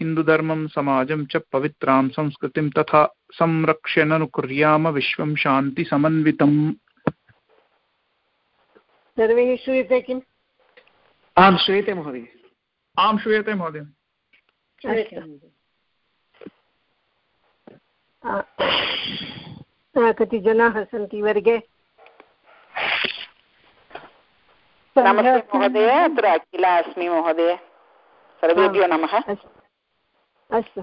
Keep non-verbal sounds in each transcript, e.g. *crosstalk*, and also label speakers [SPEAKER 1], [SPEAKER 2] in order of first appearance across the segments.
[SPEAKER 1] हिन्दुधर्मं समाजं च पवित्रां संस्कृतिं तथा संरक्ष्य ननुकुर्याम विश्वं शान्तिसमन्वितम्
[SPEAKER 2] सर्वैः श्रूयते किम्?
[SPEAKER 3] आं श्रूयते महोदय।
[SPEAKER 1] आं श्रूयते महोदय।
[SPEAKER 2] कति जनाः सन्ति वर्गे?
[SPEAKER 4] नमस्ते महोदय अत्र अखिला अस्मि महोदय। सर्वेभ्यो नमः।
[SPEAKER 2] अस्तु।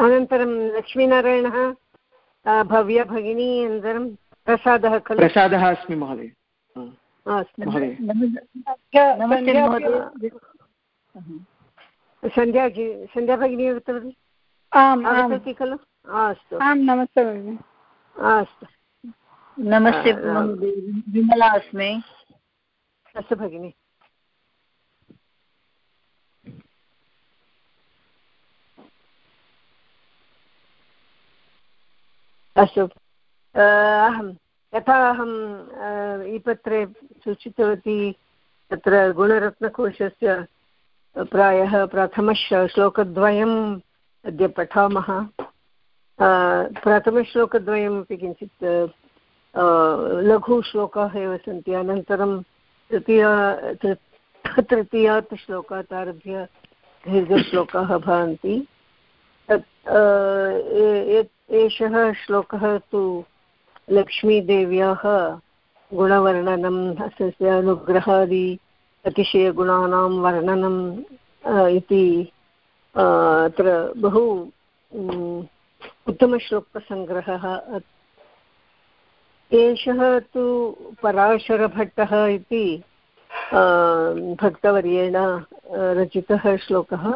[SPEAKER 2] अनन्तरं लक्ष्मीनारायणः भव्या भगिनी अनन्तरं प्रसादः खलु।
[SPEAKER 3] प्रसादः अस्मि महोदय।
[SPEAKER 2] सन्ध्या सन्ध्या भगिनी उक्तवती आगच्छति खलु? अस्तु।
[SPEAKER 5] आं नमस्ते भगिनि।
[SPEAKER 2] अस्तु।
[SPEAKER 5] नमस्ते विमला अस्मि।
[SPEAKER 2] अस्तु भगिनि। अस्तु। अहं, यथा अहम् ईपत्रे सूचितवती तत्र गुणरत्नकोशस्य प्रायः प्रथमश्लोकद्वयम् अद्य पठामः। प्रथमश्लोकद्वयमपि किञ्चित् लघुश्लोकाः एव सन्ति। अनन्तरं तृतीय तृतीयात् श्लोकात् आरभ्य दीर्घश्लोकाः भवन्ति। एषः श्लोकः तु लक्ष्मीदेव्याः गुणवर्णनं तस्य अनुग्रहादि अतिशयगुणानां वर्णनम् इति अत्र बहु उत्तमश्लोकसङ्ग्रहः एषः तु पराशरभट्टः इति भक्तवर्येण रचितः श्लोकः।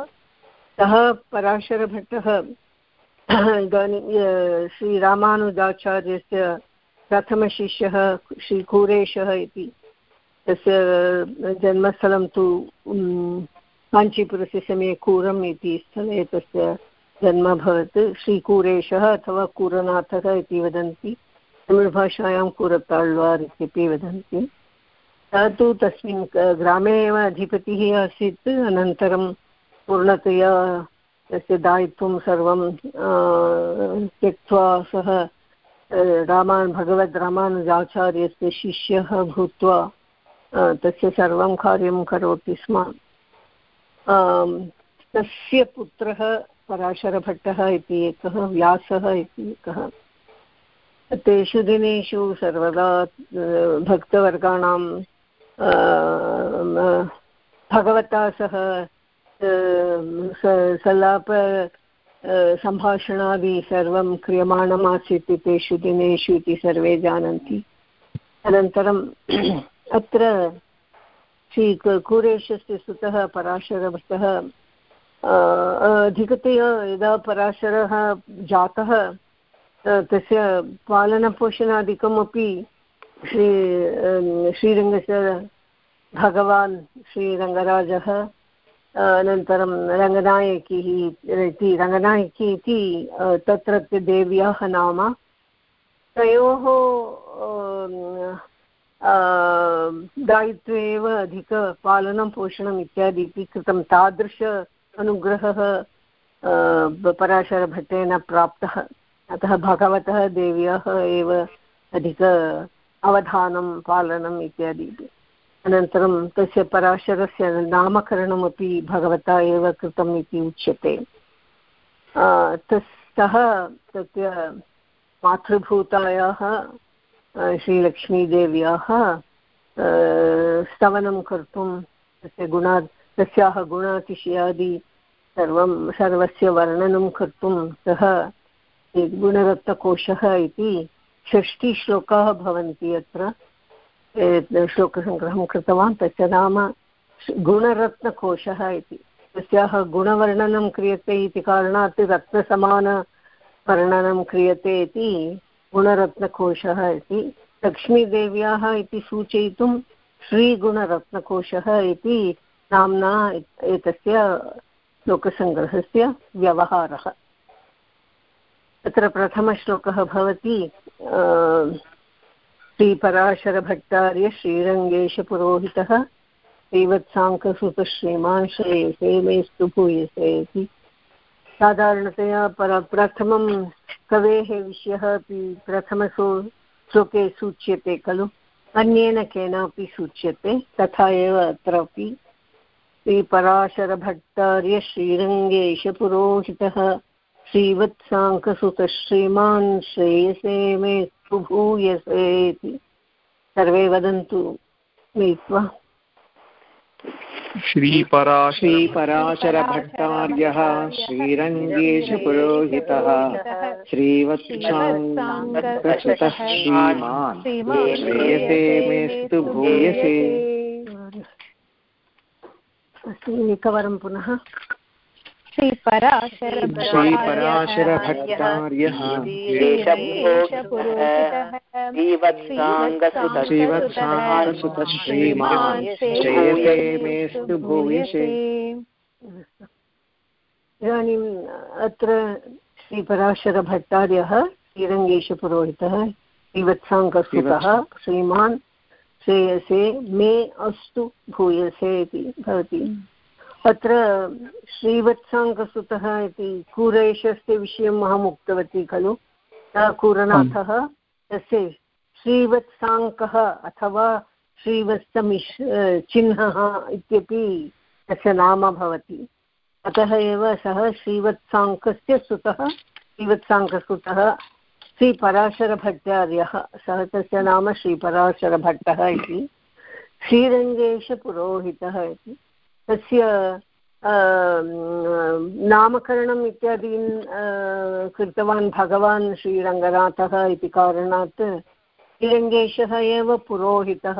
[SPEAKER 2] सः पराशरभट्टः श्रीरामानुजाचार्यस्य प्रथमशिष्यः श्रीकुरेशः इति। तस्य जन्मस्थलं तु काञ्चीपुरस्य समीपे कूरम् इति स्थले तस्य जन्म अभवत्। श्रीकुरेशः अथवा कुरनाथः इति वदन्ति। तमिळ्भाषायां कुरताळ्वार् इत्यपि वदन्ति। सः तु तस्मिन् ग्रामे एव अधिपतिः आसीत्। अनन्तरं पूर्णतया तस्य दायित्वं सर्वं त्यक्त्वा सः रामान्, भगवद् रामानुजाचार्यस्य शिष्यः भूत्वा तस्य सर्वं कार्यं करोति स्म। तस्य पुत्रः पराशरभट्टः इति एकः, व्यासः इति एकः। तेषु दिनेषु सर्वदा भक्तवर्गाणां भगवता सह सल्लाप सम्भाषणादि सर्वं क्रियमाणमासीत् तेषु दिनेषु इति सर्वे जानन्ति। अनन्तरं *clears throat* अत्र श्री कुरेशस्य सुतः पराशरभट्टः अधिकतया यदा पराशरः जातः तस्य पालनपोषणादिकमपि श्री श्रीरङ्गस्य भगवान् श्रीरङ्गराजः अनन्तरं रङ्गनायकिः इति, रङ्गनायकी इति तत्रत्य देव्याः नाम। तयोः दायित्वे एव अधिकपालनं पोषणम् इत्यादि इति कृतं तादृश अनुग्रहः पराशरभट्टेन प्राप्तः। अतः भगवतः देव्याः एव अधिक अवधानं, पालनम् इत्यादि अनन्तरं तस्य पराशरस्य नामकरणमपि भगवता एव कृतम् इति उच्यते। तः तस्य मातृभूतायाः श्रीलक्ष्मीदेव्याः स्तवनं कर्तुं तस्य गुणा, तस्याः गुणातिशयादि सर्वं, सर्वस्य वर्णनं कर्तुं सः गुणरत्नकोशः इति षष्टिश्लोकाः भवन्ति अत्र। श्लोकसङ्ग्रहं कृतवान्, तस्य नाम गुणरत्नकोशः इति। तस्याः गुणवर्णनं क्रियते इति कारणात् रत्नसमान वर्णनं क्रियते इति गुणरत्नकोशः इति। लक्ष्मीदेव्याः इति सूचयितुं श्रीगुणरत्नकोशः इति नाम्ना एतस्य श्लोकसङ्ग्रहस्य व्यवहारः। तत्र प्रथमश्लोकः भवति श्रीपराशरभट्टार्य श्रीरङ्गेशपुरोहितः श्रीवत्साङ्कसुतश्रीमान् श्रेयसे मेस्तु भूयसे इति साधारणतया पर, प्रथमं कवेः विषयः अपि प्रथमसो श्लोके सूच्यते खलु? अन्येन केनापि सूच्यते? तथा एव अत्रापि। श्रीपराशरभट्टार्य श्रीरङ्गेशपुरोहितः श्रीवत्साङ्कसुतश्रीमान् श्रेयसे मे सुभूयसे इति सर्वे वदन्तु मिलित्वा
[SPEAKER 3] श्रीपराशरभट्टार्यः श्रीरङ्गेशपुरोहितः श्रीवत्साङ्गसुतः श्रीमान्। श्रेयसे मेस्तु भूयसे।
[SPEAKER 2] अस्तु एकवारं पुनः।
[SPEAKER 3] श्रीपराशरभट्टार्यः श्रीवत्साङ्गसुतः श्रीमान् श्रेयसे मेस्तु भूयसे
[SPEAKER 2] इदानीम् अत्र श्रीपराशरभट्टार्यः श्रीरङ्गेशपुरोहितः श्रीवत्साङ्कसुतः श्रीमान् श्रेयसे मे अस्तु भूयसे इति भवति। अत्र श्रीवत्साङ्कसुतः इति कूरेशस्य विषयम् अहम् उक्तवती खलु। कूरनाथः तस्य श्रीवत्साङ्कः अथवा श्रीवत्समिश् चिह्नः इत्यपि तस्य नाम भवति। अतः एव सः श्रीवत्साङ्कस्य सुतः श्रीवत्साङ्कसुतः श्रीपराशरभट्टार्यः। सः तस्य नाम श्रीपराशरभट्टः इति। श्रीरङ्गेशपुरोहितः इति। तस्य नामकरणम् इत्यादीन् कृतवान् भगवान् श्रीरङ्गनाथः इति कारणात् श्रीरङ्गेशः एव पुरोहितः,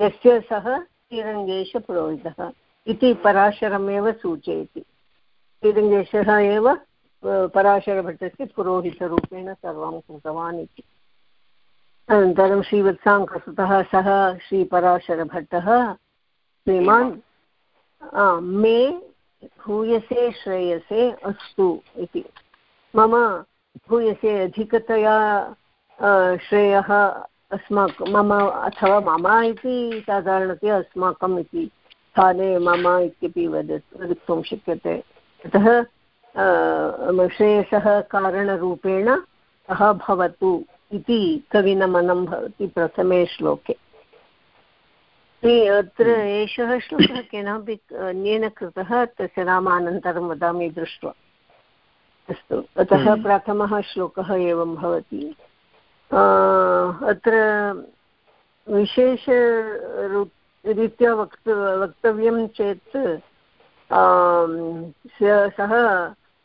[SPEAKER 2] यस्य सः श्रीरङ्गेशपुरोहितः इति पराशरमेव सूचयति। श्रीरङ्गेशः एव पराशरभट्टस्य पुरोहितरूपेण सर्वं कृतवान् इति। अनन्तरं श्रीवत्साङ्कसुतः सः श्रीपराशरभट्टः, श्रीमान् मे भूयसे श्रेयसे अस्तु इति। मम भूयसे अधिकतया श्रेयः अस्माकं, मम अथवा मम इति साधारणतया अस्माकम् इति स्थाने मम इत्यपि वद वक्तुं शक्यते। अतः श्रेयसः कारणरूपेण सः भवतु इति कविनमनं भवति प्रथमे श्लोके। अत्र एषः श्लोकः केनापि अन्येन कृतः तस्य नाम अनन्तरं वदामि दृष्ट्वा। अस्तु अतः प्रथमः श्लोकः एवं भवति। अत्र विशेषरीत्या वक्त वक्तव्यं चेत् सः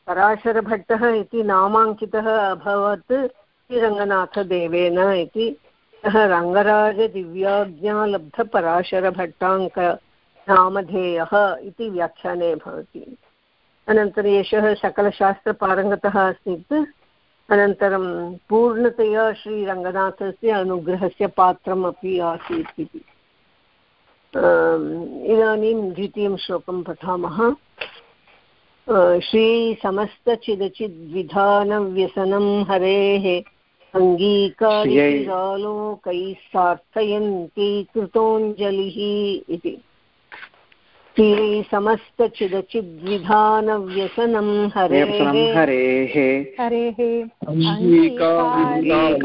[SPEAKER 2] पराशरभट्टः इति नामाङ्कितः अभवत् श्रीरङ्गनाथदेवेन इति। सः रङ्गराजदिव्याज्ञालब्धपराशरभट्टाङ्क नामधेयः इति व्याख्याने भवति। अनन्तरम् एषः सकलशास्त्रपारङ्गतः आसीत्। अनन्तरं पूर्णतया श्रीरङ्गनाथस्य अनुग्रहस्य पात्रम् अपि आसीत् इति। इदानीं द्वितीयं श्लोकं पठामः। श्रीसमस्तचिदचिद्विधानव्यसनं हरेः। अङ्गीकारिलोकैः सार्थयन्ती कृतोञ्जलिः इति। समस्तचिदचिद्विधानव्यसनं हरेः।
[SPEAKER 3] हरेः।
[SPEAKER 5] हरेः।
[SPEAKER 3] अङ्गीकारैः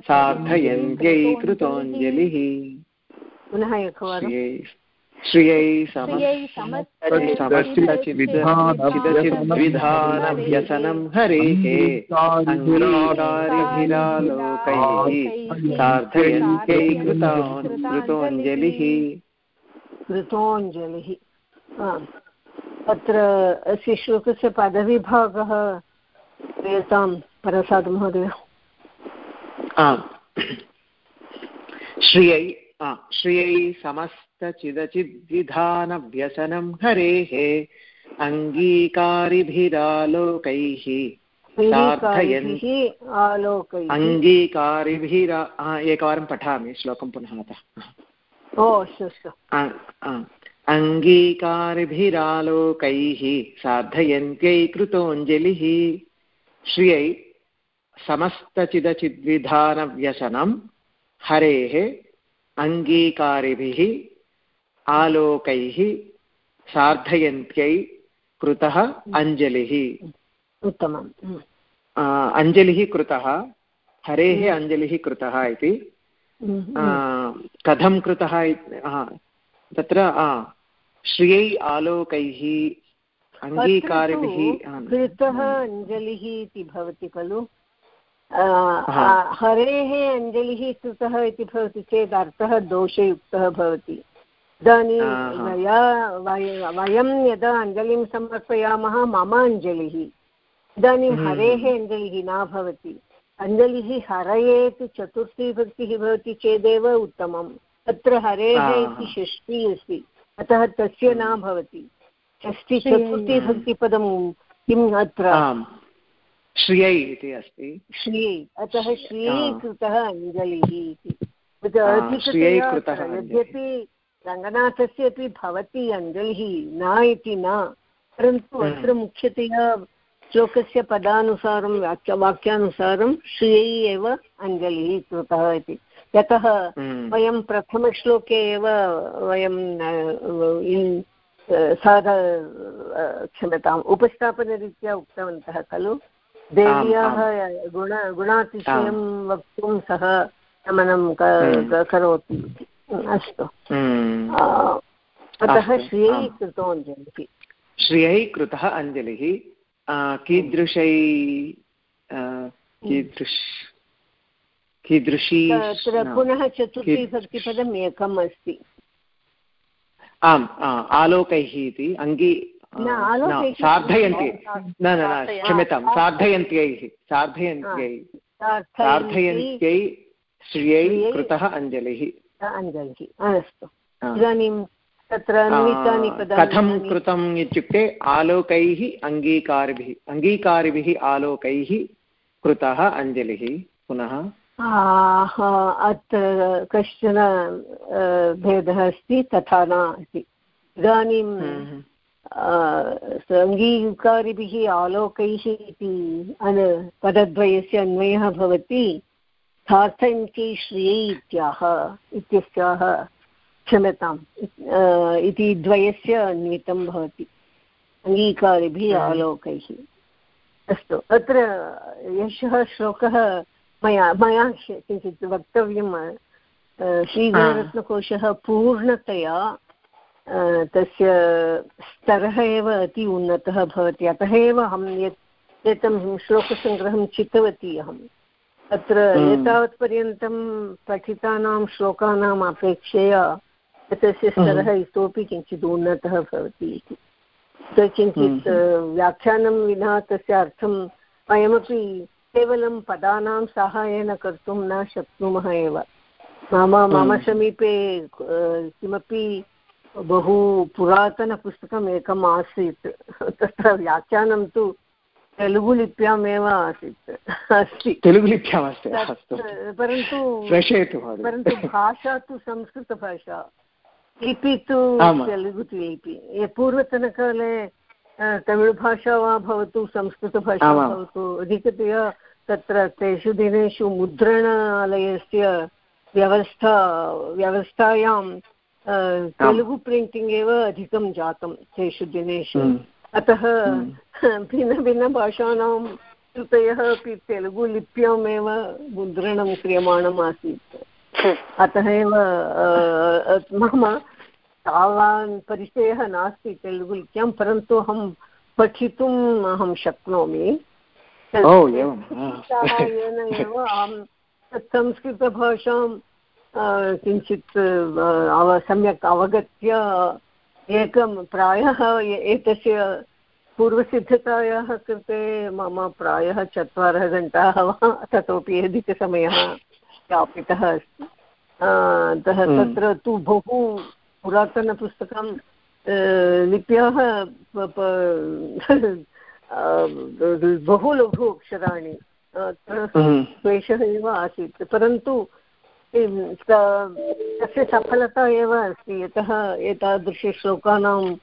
[SPEAKER 3] सार्थयन्त्यै कृतोञ्जलिः
[SPEAKER 2] पुनः एकवारं
[SPEAKER 3] श्रियै समस्तचिद्विधानव्यसनं हरेः अङ्गीकारिभिरालोकैः सार्थयन्त्यै कृतोञ्जलिः
[SPEAKER 2] कृतोञ्जलिः अत्र अस्य श्लोकस्य पदविभागः क्रियतां प्रसाद् महोदय
[SPEAKER 3] श्रियै श्रियै समस्तचिदचिद्विधानव्यसनं हरेः अङ्गीकारिभिरालोकैः अङ्गीकारिभिर एकवारं पठामि श्लोकं पुनः अतः अङ्गीकारिभिरालोकैः साधयन्त्यै कृतोऽञ्जलिः। श्रियै समस्तचिदचिद्विधानव्यसनं हरेः अङ्गीकारिभिः आलोकैः सार्धयन्त्यै कृतः अञ्जलिः।
[SPEAKER 2] उत्तमम्।
[SPEAKER 3] अञ्जलिः कृतः हरेः अञ्जलिः कृतः इति। कथं कृतः तत्र श्रियै आलोकैः अङ्गीकारिभिः
[SPEAKER 2] कृतः अञ्जलिः इति भवति खलु। हरेः अञ्जलिः कृतः इति भवति चेत् अर्थः दोषयुक्तः भवति। इदानीं मया वयं यदा अञ्जलिं समर्पयामः मम अञ्जलिः इदानीं हम्म। हरेः अञ्जलिः न भवति। अञ्जलिः हरयेत् चतुर्थी भक्तिः भवति चेदेव उत्तमम् अत्र हरेः इति षष्ठी अस्ति। अतः तस्य न भवति। षष्ठी चतुर्थी भक्तिपदं किम् अत्र?
[SPEAKER 3] श्रियै इति अस्ति।
[SPEAKER 2] श्रियै। अतः श्रियै। कृतः अञ्जलिः इति। यद्यपि रङ्गनाथस्य अपि भवति अञ्जलिः न इति न परन्तु हम्म। अत्र मुख्यतया श्लोकस्य पदानुसारं वाक्य वाक्यानुसारं श्रियै एव अञ्जलिः कृतः इति यतः हम्म। वयं प्रथमश्लोके एव वयं साध क्षम्यताम् उपस्थापनरीत्या उक्तवन्तः खलु देव्याः गुण गुणातिशयं वक्तुं सः गमनं हम्म। करोति अस्तु। हम्म। अतः श्रियै कृतोञ्जलिः
[SPEAKER 3] श्रियै कृतः अञ्जलिः। कीदृशै कीदृश कीदृशी
[SPEAKER 2] तत्र पुनः चतुर्थीभक्तिपदम् एकम् अस्ति।
[SPEAKER 3] आम् आलोकैः इति अङ्गी सार्धयन्ति। न न न क्षम्यतां सार्धयन्त्यैः सार्धयन्त्यै। सार्धयन्त्यै। श्रियै कृतः अञ्जलिः।
[SPEAKER 2] अञ्जलिः अस्तु। इदानीं तत्र
[SPEAKER 3] कथं कृतम् इत्युक्ते आलोकैः अङ्गीकारिभिः अङ्गीकारिभिः आलोकैः कृतः अञ्जलिः? पुनः?
[SPEAKER 2] अत्र कश्चन भेदः अस्ति तथा न अस्ति इदानीं हम्म। सङ्गीकारिभिः आलोकैः इति अन पदद्वयस्य अन्वयः भवति। सार्थङ्कै श्रियै इत्याह इत्यस्याः क्षम्यताम् इति द्वयस्य अन्वितं भवति अङ्गीकारिभिः हम्म। आलोकैः। अस्तु अत्र एषः श्लोकः मया मया किञ्चित् वक्तव्यं श्रीगणरत्नकोशः पूर्णतया तस्य स्तरः एव अति उन्नतः भवति अतः एव अहं यत् एतं श्लोकसङ्ग्रहं चितवती अहम्। अत्र हम्म। एतावत्पर्यन्तं पठितानां श्लोकानाम् अपेक्षया तस्य स्तरः हम्म। इतोपि किञ्चित् उन्नतः भवति इति किञ्चित् हम्म। व्याख्यानं विना तस्य अर्थं वयमपि केवलं पदानां साहाय्येन कर्तुं न शक्नुमः एव मम मम समीपे किमपि बहु पुरातनपुस्तकम् एकम् आसीत् तत्र व्याख्यानं तु तेलुगुलिप्यामेव आसीत्। अस्ति।
[SPEAKER 3] तेलुगुलिप्याम् अस्ति।
[SPEAKER 2] परन्तु परन्तु भाषा तु संस्कृतभाषा। लिपि तु तेलुगु लिपि पूर्वतनकाले तमिळुभाषा वा भवतु संस्कृतभाषा वा भवतु अधिकतया तत्र तेषु दिनेषु मुद्रणालयस्य व्यवस्था व्यवस्थायां तेलुगु प्रिण्टिङ्ग् एव अधिकं जातं तेषु दिनेषु। अतः हम्म। भिन्नभिन्नभाषाणां कृतयः अपि तेलुगु लिप्यामेव मुद्रणं क्रियमाणम् आसीत्। अतः एव मम तावान् परिचयः नास्ति तेलुगु लिप्यां परन्तु अहं पठितुम् अहं शक्नोमि
[SPEAKER 3] सहायेन
[SPEAKER 2] एव अहं संस्कृतभाषां किञ्चित् सम्यक् अवगत्य एकं प्रायः एतस्य पूर्वसिद्धतायाः कृते मम प्रायः चत्वारः घण्टाः वा ततोपि अधिकसमयः यापितः अस्ति। अतः हम्म। तत्र तु बहु पुरातनपुस्तकं लिप्याः *laughs* बहु लघु अक्षराणि क्लेशः एव आसीत्। परन्तु तस्य सफलता एव अस्ति। यतः एतादृशश्लोकानाम्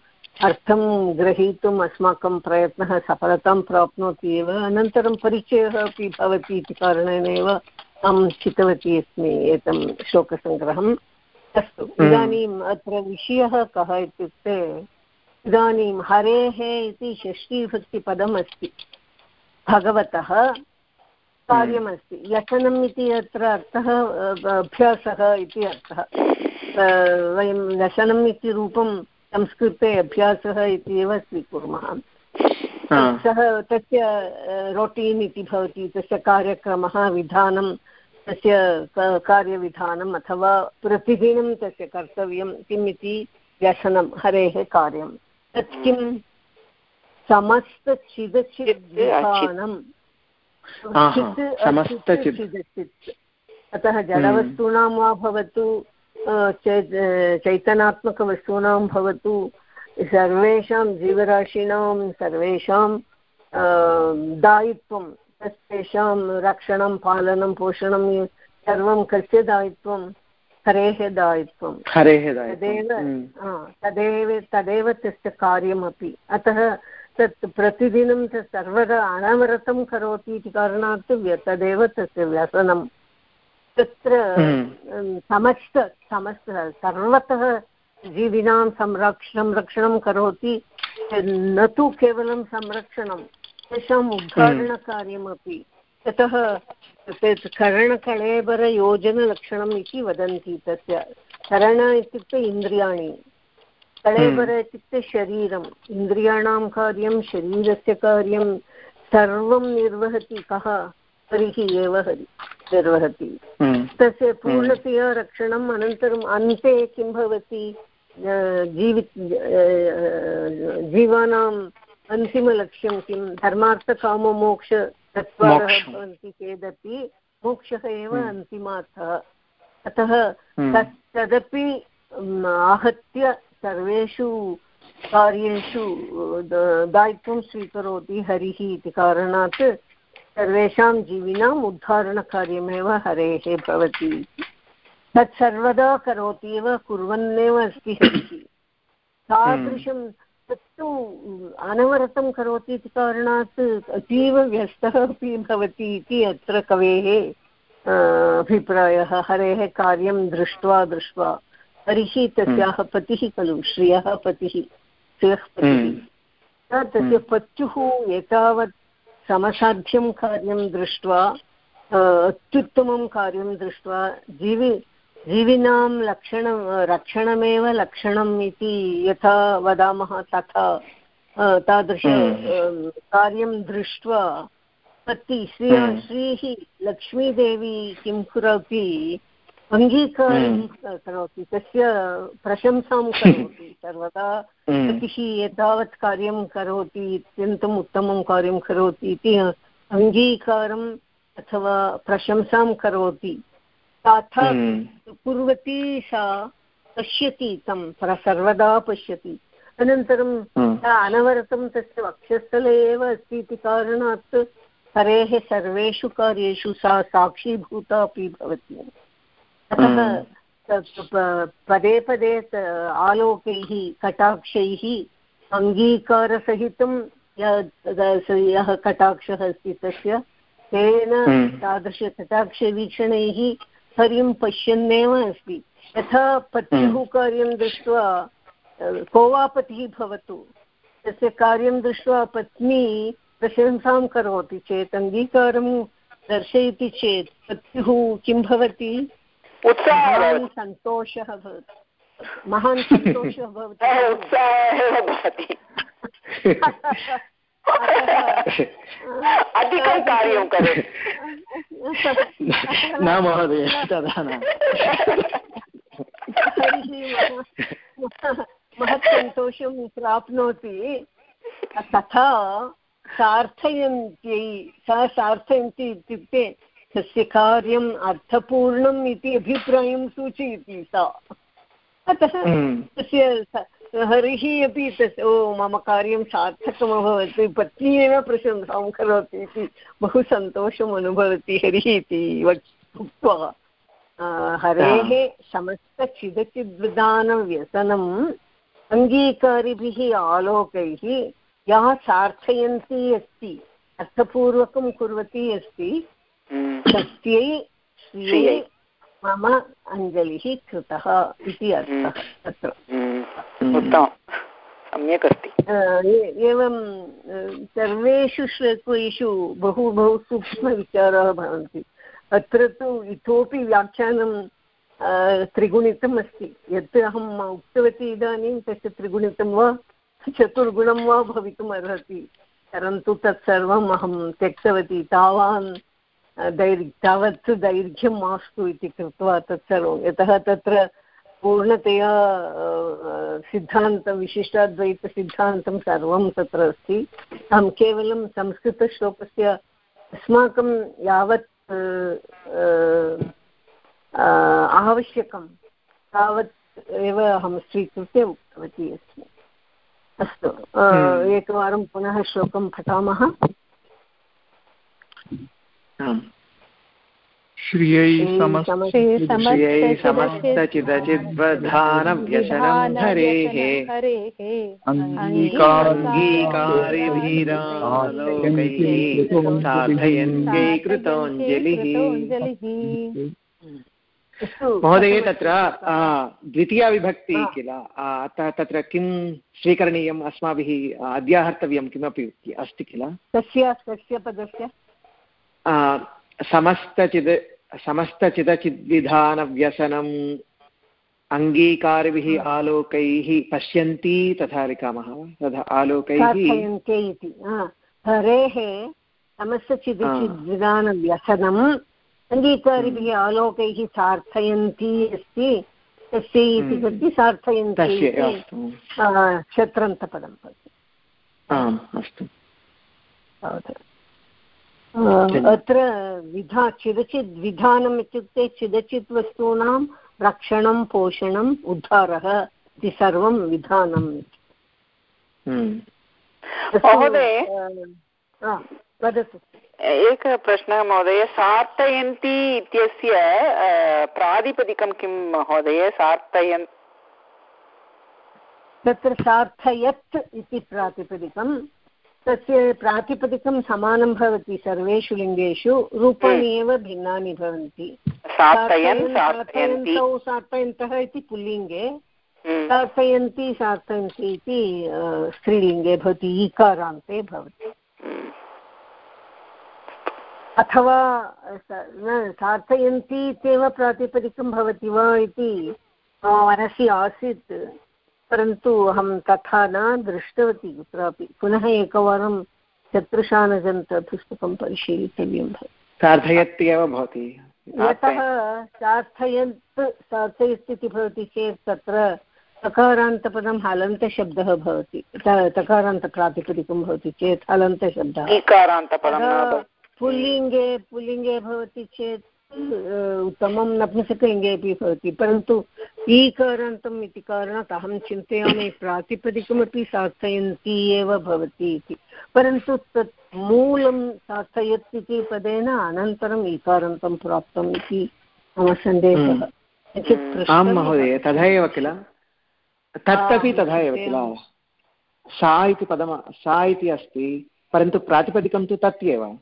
[SPEAKER 2] अर्थं ग्रहीतुम् अस्माकं प्रयत्नः सफलतां प्राप्नोति एव। अनन्तरं परिचयः अपि भवति इति कारणेन एव अहं चितवती अस्मि एतं श्लोकसङ्ग्रहम्। अस्तु हम्म। इदानीम् अत्र विषयः कः इत्युक्ते इदानीं हरेः इति षष्ठीभक्तिपदम् अस्ति भगवतः कार्यमस्ति। यशनम् इति अत्र अर्थः अभ्यासः इति अर्थः। वयं लशनम् इति रूपं संस्कृते अभ्यासः इति एव स्वीकुर्मः। सः तस्य रोटीन् इति भवति तस्य कार्यक्रमः विधानं तस्य कार्यविधानम् अथवा प्रतिदिनं तस्य कर्तव्यं किम् इति व्यसनं हरेः कार्यं। तत् किं? समस्तचिदचिद्विधानं अतः जडवस्तूनां वा भवतु चैतनात्मकवस्तूनां भवतु सर्वेषां जीवराशिणां सर्वेषां दायित्वं तेषां रक्षणं पालनं पोषणं सर्वं कस्य दायित्वं? हरेः दायित्वं।
[SPEAKER 3] हरेः
[SPEAKER 2] तदेव तदेव तदेव तस्य कार्यमपि। अतः तत् प्रतिदिनं तत् सर्वदा अनवरतं करोति इति कारणात् तदेव तस्य व्यसनं। तत्र समस्त समस्त सर्वतः जीविनां संरक्षणं रक्षणं करोति। न तु केवलं संरक्षणं तेषाम् उद्घाटनकार्यमपि। ततः तत् करणकळेबरयोजनलक्षणम् इति वदन्ति तस्य। करण इत्युक्ते इन्द्रियाणि। कळेबर इत्युक्ते शरीरम् इन्द्रियाणां कार्यं शरीरस्य कार्यं सर्वं निर्वहति कः? हरिः एव हरि निर्वहति। तस्य पूर्णतया रक्षणम् अनन्तरम् अन्ते किं भवति? जीवि जीवानां अन्तिमलक्ष्यं किं? धर्मार्थकाममोक्ष चत्वारः भवन्ति चेदपि मोक्षः एव हम्म। अन्तिमार्थः। अतः हम्म। तदपि आहत्य सर्वेषु कार्येषु दायित्वं स्वीकरोति हरिः इति कारणात् सर्वेषां जीविनाम् उद्धारणकार्यमेव हरेः भवति। तत् सर्वदा करोति एव, कुर्वन्नेव अस्ति हरिः। तादृशं तत्तु अनवरतं करोति इति कारणात् अतीव व्यस्तः अपि भवति इति अत्र कवेः अभिप्रायः। हरेः कार्यं दृष्ट्वा दृष्ट्वा। तर्हि तस्याः हम्म। पतिः खलु श्रियः पतिः श्रियः पतिः हम्म। तस्य हम्म। पत्युः एतावत् समसाध्यं कार्यं दृष्ट्वा अत्युत्तमं कार्यं दृष्ट्वा जीवि जीविनां लक्षणं रक्षणमेव लक्षणम् इति यथा वदामः तथा तादृश। कार्यं दृष्ट्वा पति श्री हम्म। श्रीः लक्ष्मीदेवी किं करोति अङ्गीकारं हम्म। करोति तस्य प्रशंसां करोति *laughs* सर्वदा पतिः एतावत् कार्यं करोति अत्यन्तम् उत्तमं कार्यं करोति इति अङ्गीकारम् अथवा प्रशंसां करोति तथा हम्म। कुर्वती सा पश्यति तं सर्वदा पश्यति अनन्तरं हम्म। सा अनवरतं तस्य वक्षस्थले एव अस्ति इति कारणात् हरेः सर्वेषु कार्येषु सा साक्षीभूता अपि भवति अतः हम्म। पदे पदे आलोकैः कटाक्षैः अङ्गीकारसहितं यः कटाक्षः अस्ति तस्य तेन तादृशकटाक्षवीक्षणैः हरिं पश्यन्नेव अस्ति यथा पत्युः हम्म। कार्यं दृष्ट्वा को वा पतिः भवतु तस्य कार्यं दृष्ट्वा पत्नी प्रशंसां करोति चेत् अङ्गीकारं दर्शयति चेत् पत्युः किं भवति महान् सन्तोषः भवति। महान् सन्तोषः भवति। *laughs* *laughs*
[SPEAKER 4] अधिकं कार्यं करोति। *laughs*
[SPEAKER 3] न महोदय तथा न।
[SPEAKER 2] महत् सन्तोषं प्राप्नोति। तथा सार्थयन्त्यै सा सार्थयन्ति इत्युक्ते तस्य कार्यम् अर्थपूर्णम् इति अभिप्रायं सूचयति सा। अतः हम्म। तस्य हरिः अपि तस्य ओ मम कार्यं सार्थकम् अभवत्। पत्नी एव प्रशंसां करोति इति बहु सन्तोषम् अनुभवति हरिः इति उक्त्वा। हरेः समस्तचिदचिद्विधानव्यसनम् अङ्गीकारिभिः आलोकैः या सार्थयन्ती अस्ति अर्थपूर्वकं कुर्वती अस्ति
[SPEAKER 4] हम्म।
[SPEAKER 2] तस्यै
[SPEAKER 4] श्रियै।
[SPEAKER 2] मम अञ्जलिः कृतः इति अर्थः तत्र।
[SPEAKER 4] हम्म। सम्यक् अस्ति।
[SPEAKER 2] एवं सर्वेषु श्लोकेषु बहु बहु सूक्ष्मविचाराः भवन्ति। अत्र तु इतोपि व्याख्यानं त्रिगुणितम् अस्ति यत् अहम् उक्तवती इदानीं तस्य त्रिगुणितं वा चतुर्गुणं वा भवितुम् अर्हति परन्तु तत्सर्वम् अहं त्यक्तवती तावान् दैर् तावत् दैर्घ्यं मास्तु इति कृत्वा तत्सर्वं यतः तत्र पूर्णतया अ, अ, सिद्धान्तं विशिष्टाद्वैतसिद्धान्तं सर्वं तत्र अस्ति। अहं केवलं संस्कृतश्लोकस्य अस्माकं यावत् आवश्यकं तावत् एव अहं स्वीकृत्य उक्तवती अस्मि। अस्तु
[SPEAKER 3] हम्म।
[SPEAKER 2] एकवारं पुनः श्लोकं पठामः।
[SPEAKER 1] श्रियै
[SPEAKER 3] समस्तचिदचिद्वधानव्यसनं हरेः साधयन्त्यै कृतोऽञ्जलिः। महोदये तत्र आ, द्वितीया किल? आ, अतः तत्र किं स्वीकरणीयम्? अस्माभिः आ, अध्याहर्तव्यं किमपि अस्ति किल?
[SPEAKER 2] कस्य कस्य पदस्य।
[SPEAKER 3] समस्तचिद् समस्तचिदचिद्विधानव्यसनम् अङ्गीकारिभिः आलोकैः पश्यन्ति तथा लिखामः तथा आलोकैः
[SPEAKER 2] इति हरेः समस्तचिदचिद्विधानव्यसनम् अङ्गीकारिभिः आलोकैः सार्थयन्ती अस्ति तस्यै इति। कृत्वा सार्थयन्ति शत्रन्तपदं
[SPEAKER 3] आम् अस्तु
[SPEAKER 2] अत्र विधा चिदचित् विधानम् इत्युक्ते चिदचित् वस्तूनां रक्षणं पोषणम् उद्धारः इति सर्वं विधानम्
[SPEAKER 3] हम्म।
[SPEAKER 4] महोदय।
[SPEAKER 2] वदतु
[SPEAKER 4] एकः प्रश्नः महोदय सार्थयन्ति इत्यस्य प्रातिपदिकं किं महोदय सार्थयन्
[SPEAKER 2] तत्र सार्थयत् इति प्रातिपदिकं तस्य प्रातिपदिकं समानं भवति सर्वेषु लिङ्गेषु रूपाणि एव भिन्नानि भवन्ति।
[SPEAKER 4] सार्थयन्
[SPEAKER 2] सार्थयन्,
[SPEAKER 4] सार्थयन्तौ
[SPEAKER 2] सार्थयन्तः। इति पुल्लिङ्गे
[SPEAKER 4] हम्म।
[SPEAKER 2] सार्थयन्ति सार्थयन्ति इति स्त्रीलिङ्गे भवति ईकारान्ते भवति।
[SPEAKER 4] हम्म।
[SPEAKER 2] अथवा सार्थयन्ति इत्येव प्रातिपदिकं भवति वा इति मनसि आसीत्। परन्तु अहं तथा न दृष्टवती कुत्रापि पुनः एकवारं चतुर्शानजन्तपुस्तकं परिशीलितव्यं भवति।
[SPEAKER 3] सार्धयत्येव भवति।
[SPEAKER 2] यतः सार्थयत् सार्थयत् इति भवति चेत् तत्र तकारान्तपदं हलन्तशब्दः भवति। तकारान्तप्रातिपदिकं भवति चेत् हलन्तशब्दः। पुल्लिङ्गे पुल्लिङ्गे भवति चेत् उत्तमं नपुंसकलिङ्गे अपि भवति परन्तु ईकारान्तम् इति कारणात् अहं चिन्तयामि प्रातिपदिकमपि सार्थयन्ती एव भवति इति। परन्तु तत् मूलं सार्थयत् इति पदेन अनन्तरम् ईकारान्तं प्राप्तम् इति मम सन्देहः।
[SPEAKER 3] हम्म। आं महोदय तथा एव किल? तदपि तथा एव किल? सा इति पदम सा इति अस्ति परन्तु प्रातिपदिकं तु तत्येव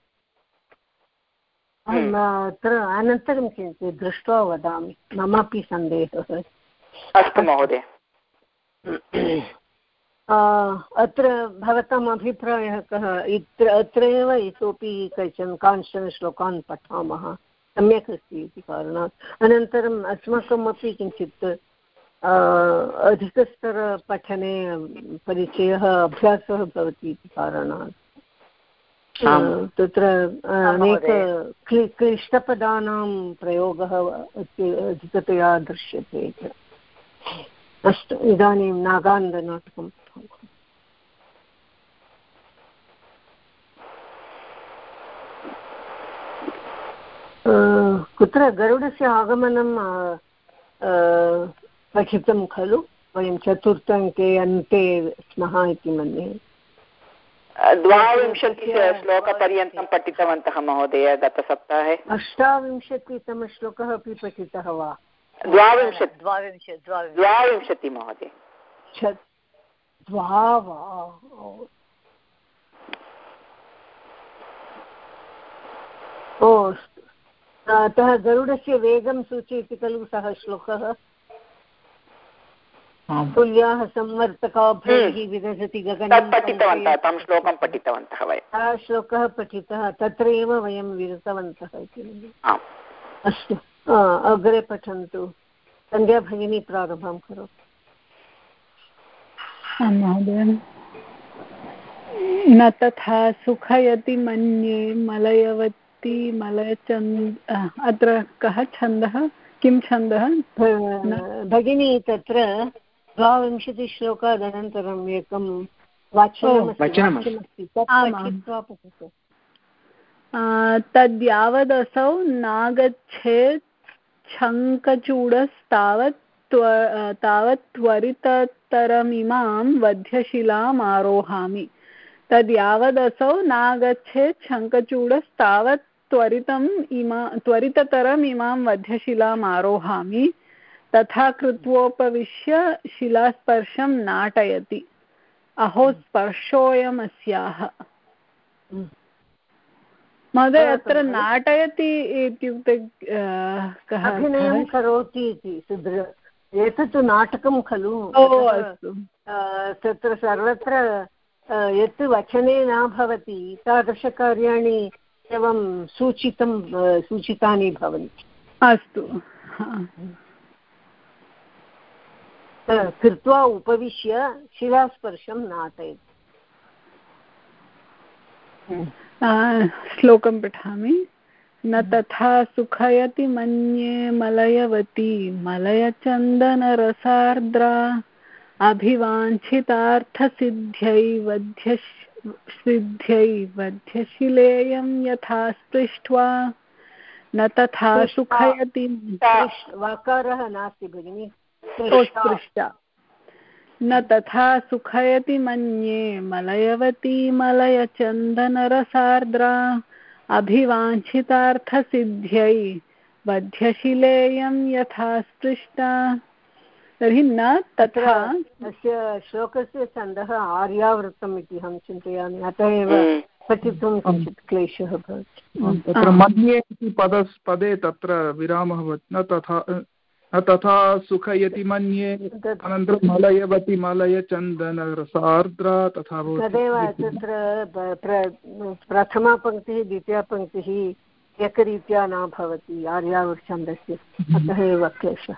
[SPEAKER 2] अहम् अत्र अनन्तरं किञ्चित् दृष्ट्वा वदामि। ममापि सन्देहः
[SPEAKER 4] अस्तु। महोदय।
[SPEAKER 2] अत्र भवताम् अभिप्रायः कः? इत्र अत्र एव इतोपि कश्चन कांश्चन श्लोकान् पठामः। सम्यक् अस्ति इति कारणात्। अनन्तरम् अस्माकम् अपि किञ्चित् अधिकस्तरपठने परिचयः अभ्यासः भवति इति कारणात्। तत्र अनेक। क्लि क्लिष्टपदानां प्रयोगः अधिकतया दृश्यते। अस्तु इदानीं नागान्दनाटकं कुत्र गरुडस्य आगमनं पठितं खलु वयं चतुर्थाङ्के अन्ते स्मः इति मन्ये
[SPEAKER 4] द्वाविंशति श्लोकपर्यन्तं पठितवन्तः महोदय गतसप्ताहे।
[SPEAKER 2] अष्टाविंशतितमश्लोकः अपि पठितः वा?
[SPEAKER 4] द्वाविंशति।
[SPEAKER 5] द्वाविंश द्वाविंश
[SPEAKER 4] द्वाविंशति महोदय।
[SPEAKER 2] द्वा वा? ओ। अतः गरुडस्य वेगं सूचयति खलु सः श्लोकः। तुल्याः संवर्तकाभ्यैः विदधति
[SPEAKER 4] तत्
[SPEAKER 2] गगनं
[SPEAKER 4] पठितवन्तः तं श्लोकं पठितवन्तः वयं
[SPEAKER 2] सः श्लोकः पठितः तत्र एव वयं विरतवन्तः इति। अस्तु अग्रे पठन्तु। सन्ध्या भगिनी प्रारम्भं करोतु।
[SPEAKER 6] न तथा सुखयति मन्ये मलयवती मलयचन्द् अत्र कः छन्दः? किं छन्दः?
[SPEAKER 2] भगिनी तत्र द्वाविंशतिश्लोकादनन्तरम् एकं वाचनमस्ति तत्
[SPEAKER 6] तद्यावदसौ नागच्छेत् छङ्कचूडस्तावत् तावत् त्वरिततरमिमां वध्यशिलाम् आरोहामि। तद्यावदसौ नागच्छेत् शङ्खचूडस्तावत् त्वरितम् इमा त्वरिततरम् इमां वध्यशिलाम् आरोहामि। तथा कृत्वोपविश्य शिलास्पर्शं नाटयति। अहो स्पर्शोऽयमस्याः महोदय अत्र नाटयति इत्युक्ते कः
[SPEAKER 2] अभिनयं करोति इति एतत् नाटकं खलु। तत्र सर्वत्र यत् वचने न भवति तादृशकार्याणि एवं सूचितं सूचितानि भवन्ति।
[SPEAKER 6] अस्तु।
[SPEAKER 2] कृत्वा उपविश्य शिलास्पर्शं नाटयति।
[SPEAKER 6] श्लोकं पठामि। न तथा सुखयति मन्ये मलयवती मलयचन्दनरसार्द्रा अभिवाञ्छितार्थसिद्ध्यै वध्य सिद्ध्यै वध्यशिलेयं यथा स्पृष्ट्वा न तथा सुखयति
[SPEAKER 2] वकारः नास्ति भगिनि।
[SPEAKER 6] न तथा सुखयति मन्ये मलयवती मलयचन्दनरसार्द्रा। अभिवाञ्छितार्थसिद्ध्यै बध्यशिलेयं यथा स्पृष्टा तर्हि न तथा
[SPEAKER 2] अस्य श्लोकस्य छन्दः आर्यावृत्तम् इति अहं चिन्तयामि। अतः एव
[SPEAKER 4] हम्म।
[SPEAKER 2] पठितुं किञ्चित् क्लेशः भवति।
[SPEAKER 1] तत्र मन्ये इति पदस् पदे तत्र विरामः भवति। न तथा तथा सुखयति मन्ये। अनन्तरं मलयवति मलयचन्दनरसार्द्रा तथा
[SPEAKER 2] तदेव तत्र प- प्र- प्रथमा पङ्क्तिः द्वितीया पङ्क्तिः एकरीत्या न भवति आर्यावृच्छन्दस्य अतः एव क्लेशः।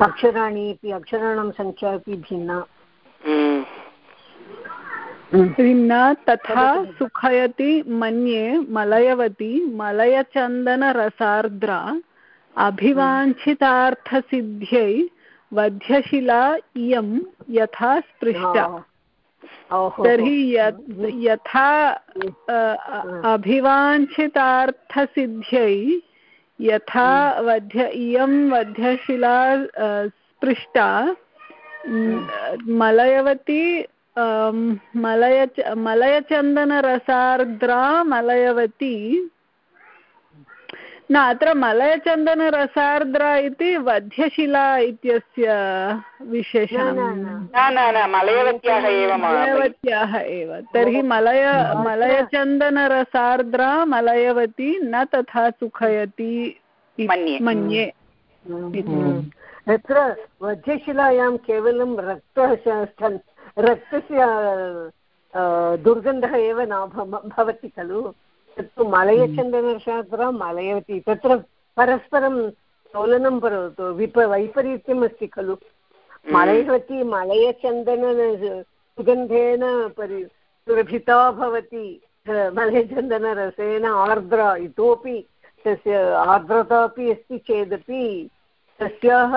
[SPEAKER 2] अक्षराणि अपि अक्षराणां संख्या अपि भिन्ना।
[SPEAKER 4] हम्म।
[SPEAKER 6] तर्हि न तथा सुखयति मन्ये मलयवती मलयचन्दनरसार्द्रा। अभिवाञ्छितार्थसिद्ध्यै वध्यशिला इयं यथा स्पृष्टा। तर्हि यथा अभिवाञ्छितार्थसिद्ध्यै यथा वध्य इयं वध्यशिला स्पृष्टा मलयवती अं, मलय मलयचन्दनरसार्द्रा मलयवती न अत्र मलयचन्दनरसार्द्रा इति वध्यशिला इत्यस्य विशेषणं
[SPEAKER 2] न,
[SPEAKER 4] न मलयवत्याः एव
[SPEAKER 6] मलयवत्याः एव. तर्हि मलय मलयचन्दनरसार्द्रा मलयवती न तथा सुखयति
[SPEAKER 4] मन्ये।
[SPEAKER 6] मन्ये
[SPEAKER 2] हम्म। तत्र वध्यशिलायां केवलं रक्तः रक्तस्य दुर्गन्धः एव न भवति खलु? तत्तु मलयचन्दनशास्त्रं मलयवती तत्र परस्परं तोलनं करोतु विप वैपरीत्यम् अस्ति खलु मलयवती मलयचन्दन सुगन्धेन परि सुरभिता भवति मलयचन्दनरसेन आर्द्रा इतोपि तस्य आर्द्रता अपि अस्ति चेदपि तस्याः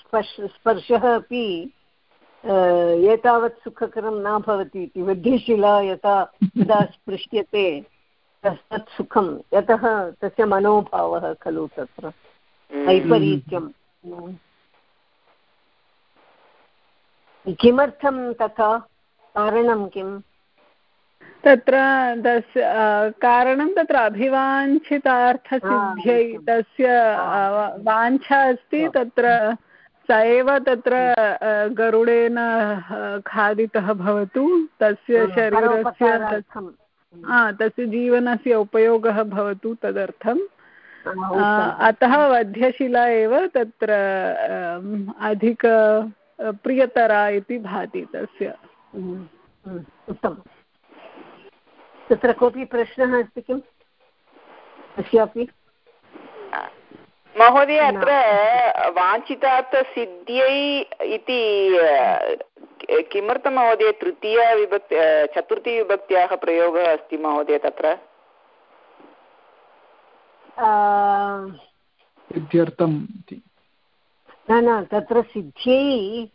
[SPEAKER 2] स्पर्श स्पर्शः अपि एतावत् सुखकरं न भवति इति। वध्यशिला यथा यदा स्पृश्यते तत् सुखं यतः तस्य मनोभावः खलु तत्र
[SPEAKER 4] हम्म।
[SPEAKER 2] वैपरीत्यं. किमर्थं तथा? कारणं किम्?
[SPEAKER 6] तत्र तस्य कारणं तत्र अभिवाञ्छितार्थसिद्ध्यै तस्य वाञ्छा अस्ति तत्र स एव तत्र गरुडेन खादितः भवतु तस्य शरीरस्य तस्य जीवनस्य उपयोगः भवतु तदर्थम्। अतः वध्यशिला एव तत्र अधिक प्रियतरा इति भाति तस्य।
[SPEAKER 2] उत्तमं तत्र कोऽपि प्रश्नः अस्ति किम्? कस्यापि
[SPEAKER 4] महोदय अत्र वाञ्छितार्थसिद्ध्यै इति किमर्थं महोदय तृतीयविभक्ति चतुर्थीविभक्त्याः प्रयोगः अस्ति महोदय तत्र?
[SPEAKER 1] सिद्ध्यर्थम्
[SPEAKER 2] न न तत्र सिद्ध्यै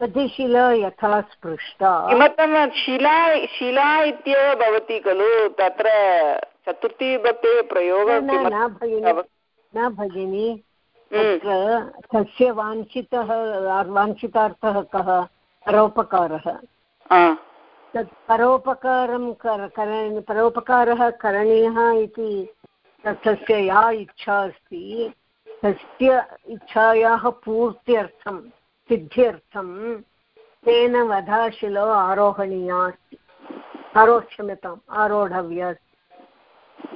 [SPEAKER 2] पद्यशिला यथा स्पृष्टा।
[SPEAKER 4] किमर्थं शिला शिला इत्येव भवति खलु? तत्र चतुर्थीविभक्तेः प्रयोगः
[SPEAKER 2] न भगिनि भगिनि तत्र तस्य वाञ्छितः वाञ्छितार्थः कः? परोपकारः। तत् परोपकारं कर परोपकारः करणीयः इति तस्य या इच्छा अस्ति। तस्य इच्छायाः पूर्त्यर्थं सिद्ध्यर्थं तेन वधाशिलो आरोहणीया अस्ति। आरो क्षम्यताम् आरोढव्या अस्ति।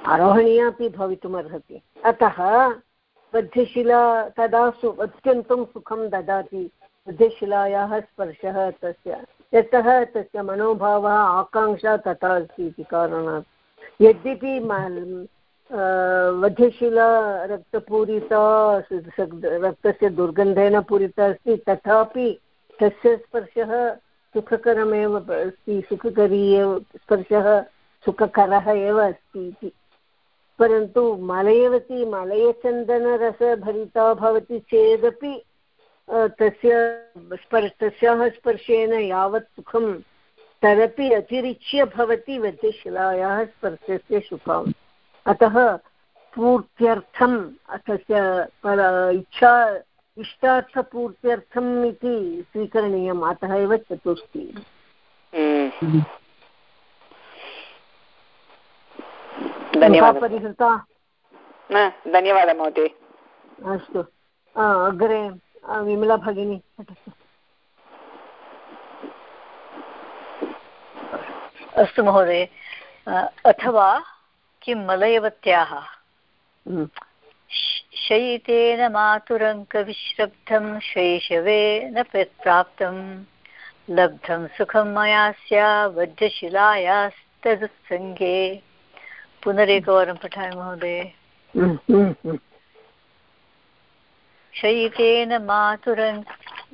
[SPEAKER 2] आरोहणीया अपि भवितुमर्हति। अतः बद्धशिला तदा सु अत्यन्तं सुखं ददाति। बद्धशिलायाः स्पर्शः तस्य यतः तस्य मनोभावः, आकाङ्क्षा तथा अस्ति इति कारणात्। यद्यपि वध्यशिला रक्तपूरिता रक्तस्य दुर्गन्धेन पूरिता अस्ति, तथापि तस्य स्पर्शः सुखकरमेव अस्ति। सुखकरी एव स्पर्शः सुखकरः एव अस्ति इति। परन्तु मलयवती, मलयचन्दनरसभरिता भवति चेदपि तस्य स्पर् तस्याः स्पर्शेन यावत् सुखं तदपि अतिरिच्य भवति वध्यशिलायाः स्पर्शस्य सुखम् अतः पूर्त्यर्थं तस्य इच्छा, इष्टार्थपूर्त्यर्थम् इति स्वीकरणीयम्, अतः एव चतुष्टि।
[SPEAKER 4] धन्यवादः महोदय
[SPEAKER 2] अस्तु अग्रे विमला भगिनी
[SPEAKER 5] अस्तु महोदय अथवा किं मलयवत्याः। शयितेन मातुरङ्कविश्रब्धं शैशवे न प्राप्तं लब्धं सुखं मया स्या वज्रशिलायास्तदुत्सङ्गे पुनरेकवारं पठामि महोदय। शयितेन मातुरङ्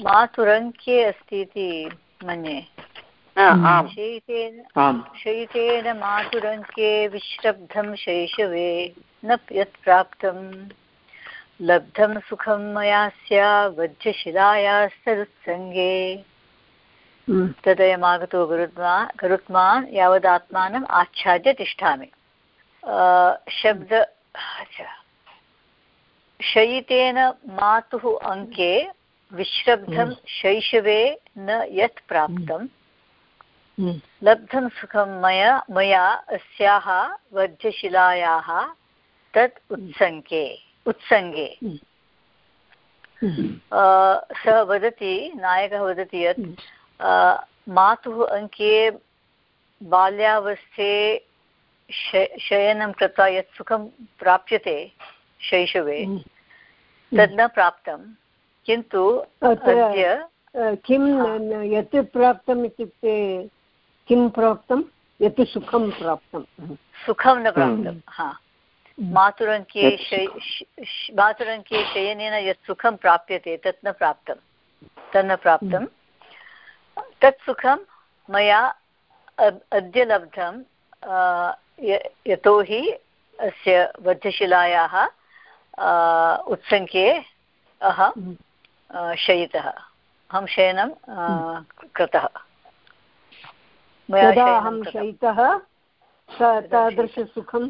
[SPEAKER 5] मातुरङ्के अस्ति इति मन्ये। शैतेन मातुरङ्के विश्रब्धं शैशवे न यत् प्राप्तं। लब्धं सुखं मया स्या वज्रशिलायास्तदुत्सङ्गे तदयमागतो गरुत्मा गरुत्मान् यावदात्मानम् आच्छाद्य तिष्ठामि। शब्द शयितेन मातुः अङ्के विश्रब्धं शैशवे न यत् प्राप्तं। लब्धं सुखं मया मया अस्याः वज्रशिलायाः तत् उत्सङ्गे। उत्सङ्गे सः वदति नायकः वदति यत् मातुः अङ्के बाल्यावस्थे शयनं कृत्वा यत् सुखं प्राप्यते शैशवे तद् न प्राप्तं किन्तु अद्य
[SPEAKER 2] किं यत् प्राप्तम् इत्युक्ते किं प्राप्तं? यत् सुखं प्राप्तं।
[SPEAKER 5] सुखं न प्राप्तं हा। मातुरङ्के मातुरङ्के शयनेन यत् सुखं प्राप्यते तत् न प्राप्तं तन्न प्राप्तं। तत् सुखं मया अद्य लब्धं यतोहि अस्य वध्यशिलायाः उत्सङ्के अहं शयितः। अहं शयनं कृतः।
[SPEAKER 2] यदा अहं शयितः तादृशसुखं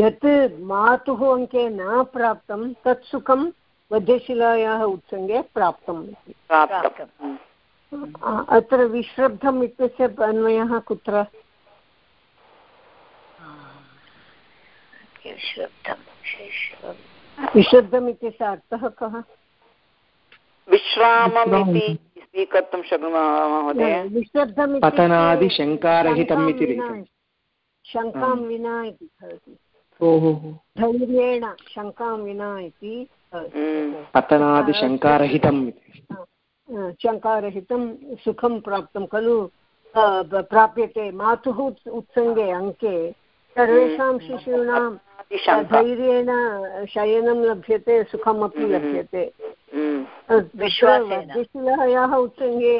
[SPEAKER 2] यत् मातुः अङ्के न प्राप्तं तत् सुखं वध्यशिलायाः उत्सङ्गे प्राप्तम् इति।
[SPEAKER 4] प्राप्तम्।
[SPEAKER 2] अत्र विश्रब्धम् इत्यस्य अन्वयः कुत्र? विश्रब्धम् इत्यस्य अर्थः कः?
[SPEAKER 4] विश्रामम् इति स्वीकर्तुं शक्नुमः महोदय?
[SPEAKER 2] विश्रब्धम्
[SPEAKER 3] पतनादिशङ्कारहितम् इति
[SPEAKER 2] शङ्कां विना इति भवति। धैर्येण शङ्कां विना इति
[SPEAKER 3] पतनादिशङ्कारहितम् इति।
[SPEAKER 2] शङ्कारहितं सुखं प्राप्तं खलु? प्राप्यते मातुः उत्सङ्गे अङ्के। सर्वेषां शिशूनां धैर्येण शयनं लभ्यते सुखमपि लभ्यते। विश्वासयाः उत्सङ्गे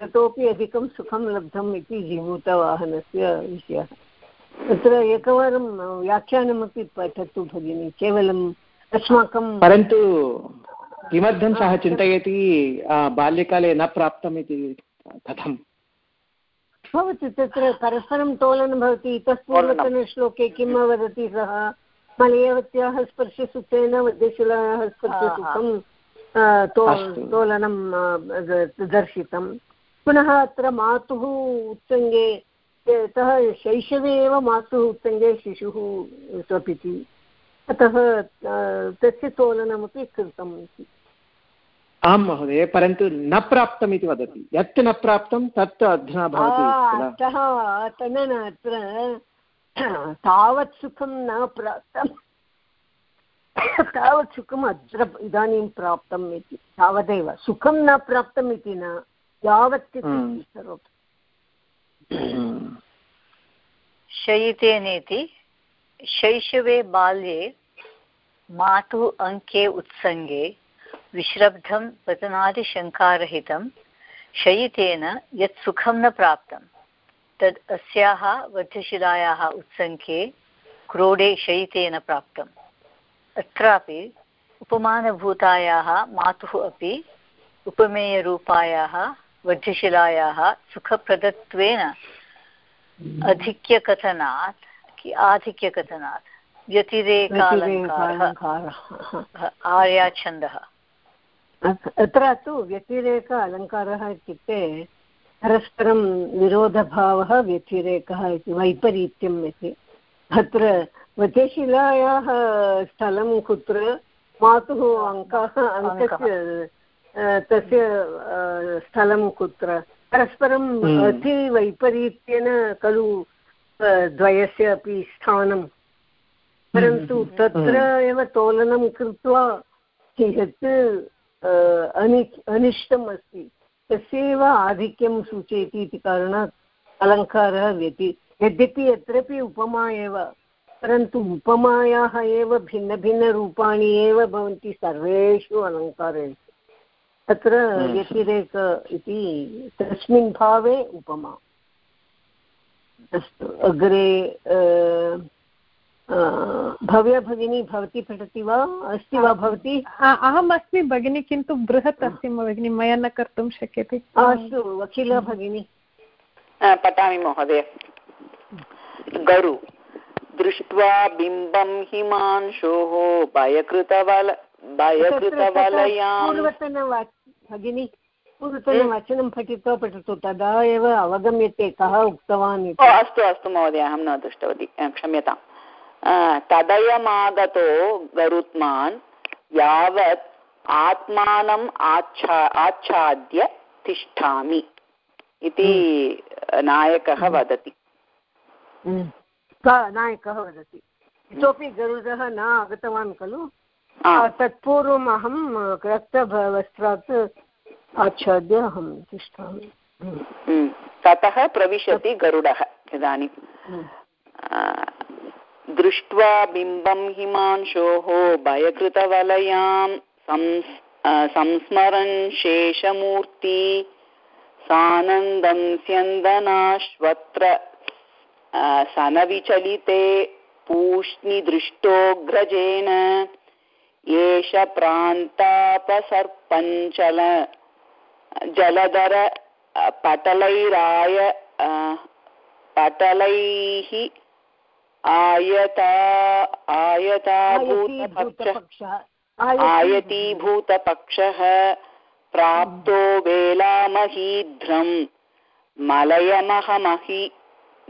[SPEAKER 2] ततोपि अधिकं सुखं लब्धम् इति जीभूतवाहनस्य विषयः। तत्र एकवारं व्याख्यानमपि पठतु भगिनि केवलम् अस्माकं
[SPEAKER 3] परन्तु किमर्थं सः चिन्तयति बाल्यकाले न प्राप्तम् इति कथं
[SPEAKER 2] भवति तत्र परस्परं तोलनं भवति इतः पूर्वतनश्लोके किं वदति सः? मलयवत्याः स्पर्शसुखेन वद्यशिलायाः स्पर्शसुखं तोलनं दर्शितं। पुनः अत्र मातुः उत्सङ्गे सः शैशवे एव मातुः उत्सङ्गे शिशुः स्वपिति। अतः तस्य तोलनमपि कृतम् इति।
[SPEAKER 3] आं महोदय परन्तु न प्राप्तम् इति वदति। यत् न प्राप्तं तत् अधुना भवति
[SPEAKER 2] अतः न अत्र तावत् सुखं न प्राप्तं। तावत् सुखम् अत्र इदानीं प्राप्तम् इति तावदेव। सुखं न प्राप्तम् इति न यावत्
[SPEAKER 3] हम्म।
[SPEAKER 2] करोतु
[SPEAKER 5] शयितेनेति शैशवे बाल्ये मातुः अङ्के उत्सङ्गे विश्रब्धं पतनादिशङ्कारहितं शयितेन यत् सुखं न प्राप्तं। तद् अस्याः वध्यशिलायाः उत्सङ्गे क्रोडे शयितेन प्राप्तम्। अत्रापि उपमानभूतायाः मातुः अपि उपमेयरूपायाः वध्यशिलायाः सुखप्रदत्वेन अधिक्यकथनात् आधिक्यकथनात् व्यतिरेकालङ्कारः आर्याच्छन्दः
[SPEAKER 2] अत्र तु व्यतिरेक अलङ्कारः इत्युक्ते परस्परं विरोधभावः व्यतिरेकः इति वैपरीत्यम् इति। अत्र वचशिलायाः स्थलं कुत्र? मातुः अङ्कः अङ्कस्य तस्य स्थलं कुत्र? परस्परं
[SPEAKER 3] हम्म।
[SPEAKER 2] अतिवैपरीत्येन खलु द्वयस्य अपि स्थानं परन्तु
[SPEAKER 3] हम्म।
[SPEAKER 2] तत्र एव तोलनं कृत्वा यत् अनि अनिष्टम् अस्ति तस्यैव आधिक्यं सूचयति इति कारणात् अलङ्कारः व्यति यद्यपि यत्रपि उपमा एव परन्तु उपमायाः एव भिन्नभिन्नरूपाणि एव भवन्ति सर्वेषु अलङ्कारेषु। तत्र
[SPEAKER 3] हम्म।
[SPEAKER 2] व्यतिरेक इति तस्मिन् भावे उपमा। अस्तु अग्रे भव्या भगिनी भवती पठति वा अस्ति वा भवती?
[SPEAKER 6] अहम् अस्मि भगिनि किन्तु बृहत् अस्ति भगिनि मया न कर्तुं शक्यते।
[SPEAKER 2] अस्तु अखिला भगिनी।
[SPEAKER 4] पठामि महोदय। गरु दृष्ट्वा बिम्बं हिमांशोः भयकृतवल भयकृतवलयां
[SPEAKER 2] भगिनी पूर्वतनवचनं पठित्वा पठतु तदा एव अवगम्यते कः उक्तवान् इति।
[SPEAKER 4] अस्तु अस्तु महोदय अहं न दृष्टवती क्षम्यताम्। तदयमागतो गरुत्मान् यावत् आत्मानम् आच्छा आच्छाद्य तिष्ठामि इति नायकः। वदति।
[SPEAKER 2] नायकः वदति इतोपि गरुडः न आगतवान् खलु तत्पूर्वम् अहं रक्तवस्त्रात् आच्छाद्य अहं तिष्ठामि।
[SPEAKER 4] ततः प्रविशति गरुडः इदानीं दृष्ट्वा बिम्बं हिमांशोः भयकृतवलयां संस्मरन् शेषमूर्ति सानन्दं स्यन्दनाश्वत्र सनविचलिते पूष्णिदृष्टोऽग्रजेन एष प्रान्तापसर्पञ्चल, जलधर पटलैराय पटलैः आयता आयताभूतपक्षः आयतीभूतपक्षः प्राप्तो वेलामहीध्रम्। मलयमहमहि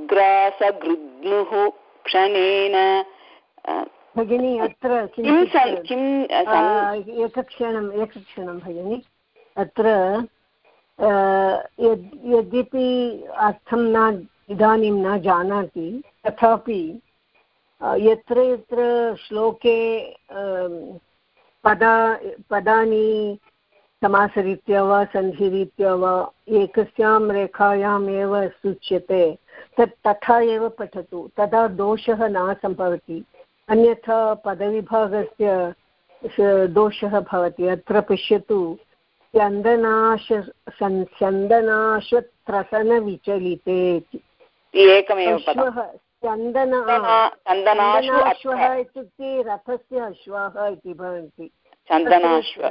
[SPEAKER 4] ग्रासगृद्मुः क्षणेन।
[SPEAKER 2] भगिनी अत्र
[SPEAKER 4] किं
[SPEAKER 2] एकक्षणम् एकक्षणं भगिनि। अत्र यद्यपि अर्थं न इदानीं न जानाति। तथापि यत्र यत्र श्लोके पदा, पदानि समासरीत्या वा सन्धिरीत्या वा एकस्यां रेखायाम् एव सूच्यते, तत् तथा एव पठतु। तदा दोषः न सम्भवति। अन्यथा पदविभागस्य दोषः भवति। अत्र पश्यतु स्यन्दनाश सन् स्यन्दनाश्वत्रसनविचलिते इति
[SPEAKER 4] एकमेव
[SPEAKER 2] स्यन्दन
[SPEAKER 4] चन्दना- चन्दनाश्व
[SPEAKER 2] इत्युक्ते रथस्य अश्वाः इति भवन्ति।
[SPEAKER 4] चन्दनाश्व।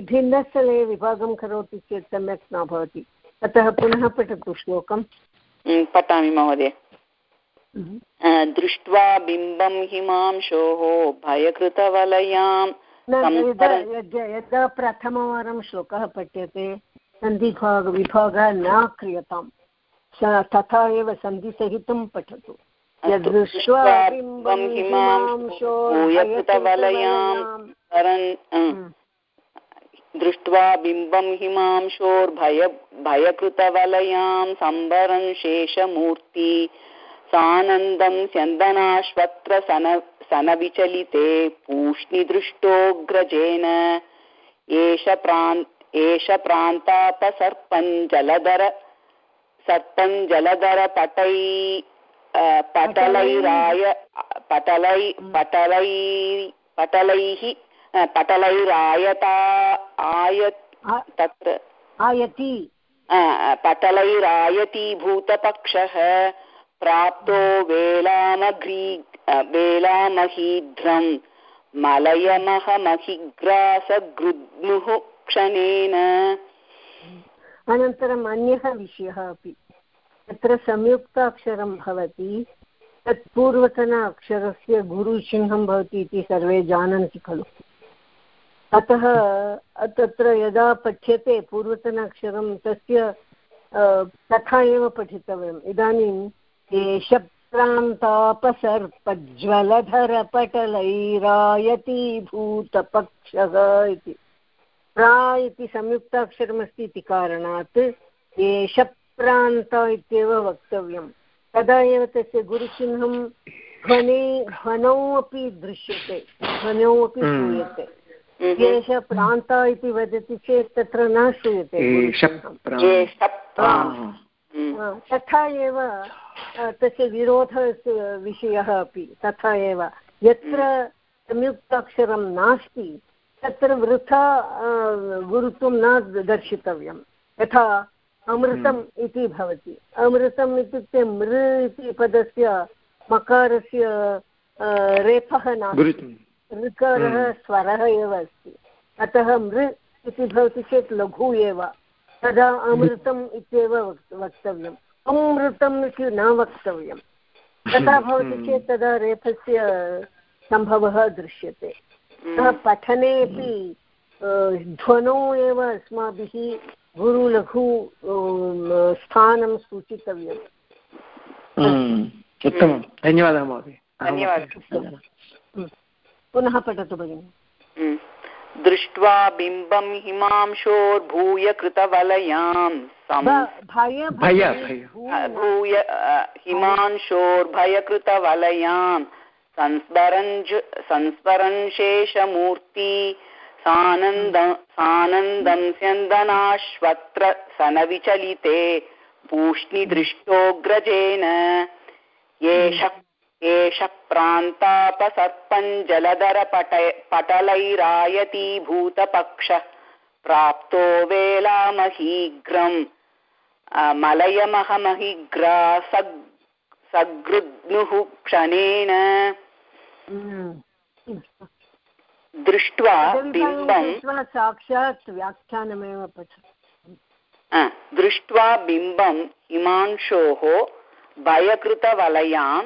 [SPEAKER 2] भिन्नस्थले विभागं करोति चेत् सम्यक् न भवति। अतः पुनः पठतु श्लोकम्।
[SPEAKER 4] उम्, पठामि महोदय। दृष्ट्वा बिम्बं हिमांशोः भयकृतवलयां
[SPEAKER 2] यदा प्रथमवारं श्लोकः पठ्यते सन्धिभाग विभागः न क्रियताम्। स- तथा एव सन्धिसहितं पठतु। यदृष्ट्वा
[SPEAKER 4] स्मरन् अ,
[SPEAKER 2] हम्म।
[SPEAKER 4] दृष्ट्वा बिम्बं हिमांशोर्भय भयकृतवलयां सम्बरन् शेषमूर्ति। सानन्दं स्यन्दनाश्वत्र सन सनविचलिते। पूष्णिदृष्टोऽग्रजेन एष प्रान् एष प्रान्तापसर्पञ्जलधर सर्पञ्जलधरपटै पटलैराय पटलै पटलै पटलैः पटलैरायता आय तत्र
[SPEAKER 2] आयति
[SPEAKER 4] पटलैरायतीभूतपक्षः प्राप्तो वेलामघ्री वेलामहीध्रम् मलयमहमहिग्रासगृद्मुः क्षणेन
[SPEAKER 2] अनन्तरम् अन्यः विषयः अपि। तत्र संयुक्ताक्षरं भवति, तत् पूर्वतन अक्षरस्य गुरुचिह्नं भवति इति सर्वे जानन्ति खलु। अतः, तत्र यदा पठ्यते पूर्वतन अक्षरं, तस्य तथा एव पठितव्यम्। इदानीं एष प्रान्तापसर्पज्वलधरपटलैरायतीभूतपक्षः इति। प्रा इति संयुक्ताक्षरमस्ति इति कारणात् एष प्रांत इत्येव वक्तव्यं तदा एव तस्य गुरुचिह्नं ध्वनि ध्वनौ अपि दृश्यते ध्वनौ अपि श्रूयते। एष प्रांत इति वदति चेत् तत्र न श्रूयते
[SPEAKER 3] एष
[SPEAKER 2] गुरुचिह्नं।
[SPEAKER 3] प्रा-
[SPEAKER 4] ज्येष्ठ
[SPEAKER 3] आ,
[SPEAKER 2] हा, तथा एव तस्य विषयः अपि तथा एव। यत्र संयुक्ताक्षरं नास्ति तत्र वृथा गुरुत्वं न दर्शितव्यं यथा अमृतम् इति भवति। अमृतम् इत्युक्ते मृ इति पदस्य मकारस्य रेफः नास्ति। ऋकारः स्वरः एव अस्ति। अतः मृ इति भवति चेत् लघु एव। तदा अमृतम् इत्येव वक्- वक्तव्यम्। अमृतम् इति न वक्तव्यं तथा भवति चेत् तदा रेफस्य सम्भवः दृश्यते। अतः पठने अपि अ, ध्वनौ एव अस्माभिः गुरुलघु स्थानं सूचितव्यम्।
[SPEAKER 3] हम्म, उत्तमं। धन्यवादः महोदय।
[SPEAKER 4] धन्यवादः।
[SPEAKER 2] पुनः पठतु भगिनि।
[SPEAKER 4] हम्म। दृष्ट्वा बिम्बं हिमांशोर्भूय कृतवलयां सं-
[SPEAKER 2] भय
[SPEAKER 3] भय
[SPEAKER 4] संस्मरञ्ज संस्मरन् शेषमूर्ति सानन्द सानन्दं स्यन्दनाश्वत्र सनविचलिते पूष्णिदृष्टोऽग्रजेन एष एष प्रान्तापसर्पञ्जलधरपट पटलैरायतीभूतपक्षः प्राप्तो वेलामहीघ्रम् अ, मलयमहमहिग्रा सग् सगृद्नुः क्षणेन। दृष्ट्वा बिम्बं
[SPEAKER 2] साक्षात् व्याख्यानमेव पठतु।
[SPEAKER 4] अ, दृष्ट्वा बिम्बं हिमांशोः भयकृतवलयां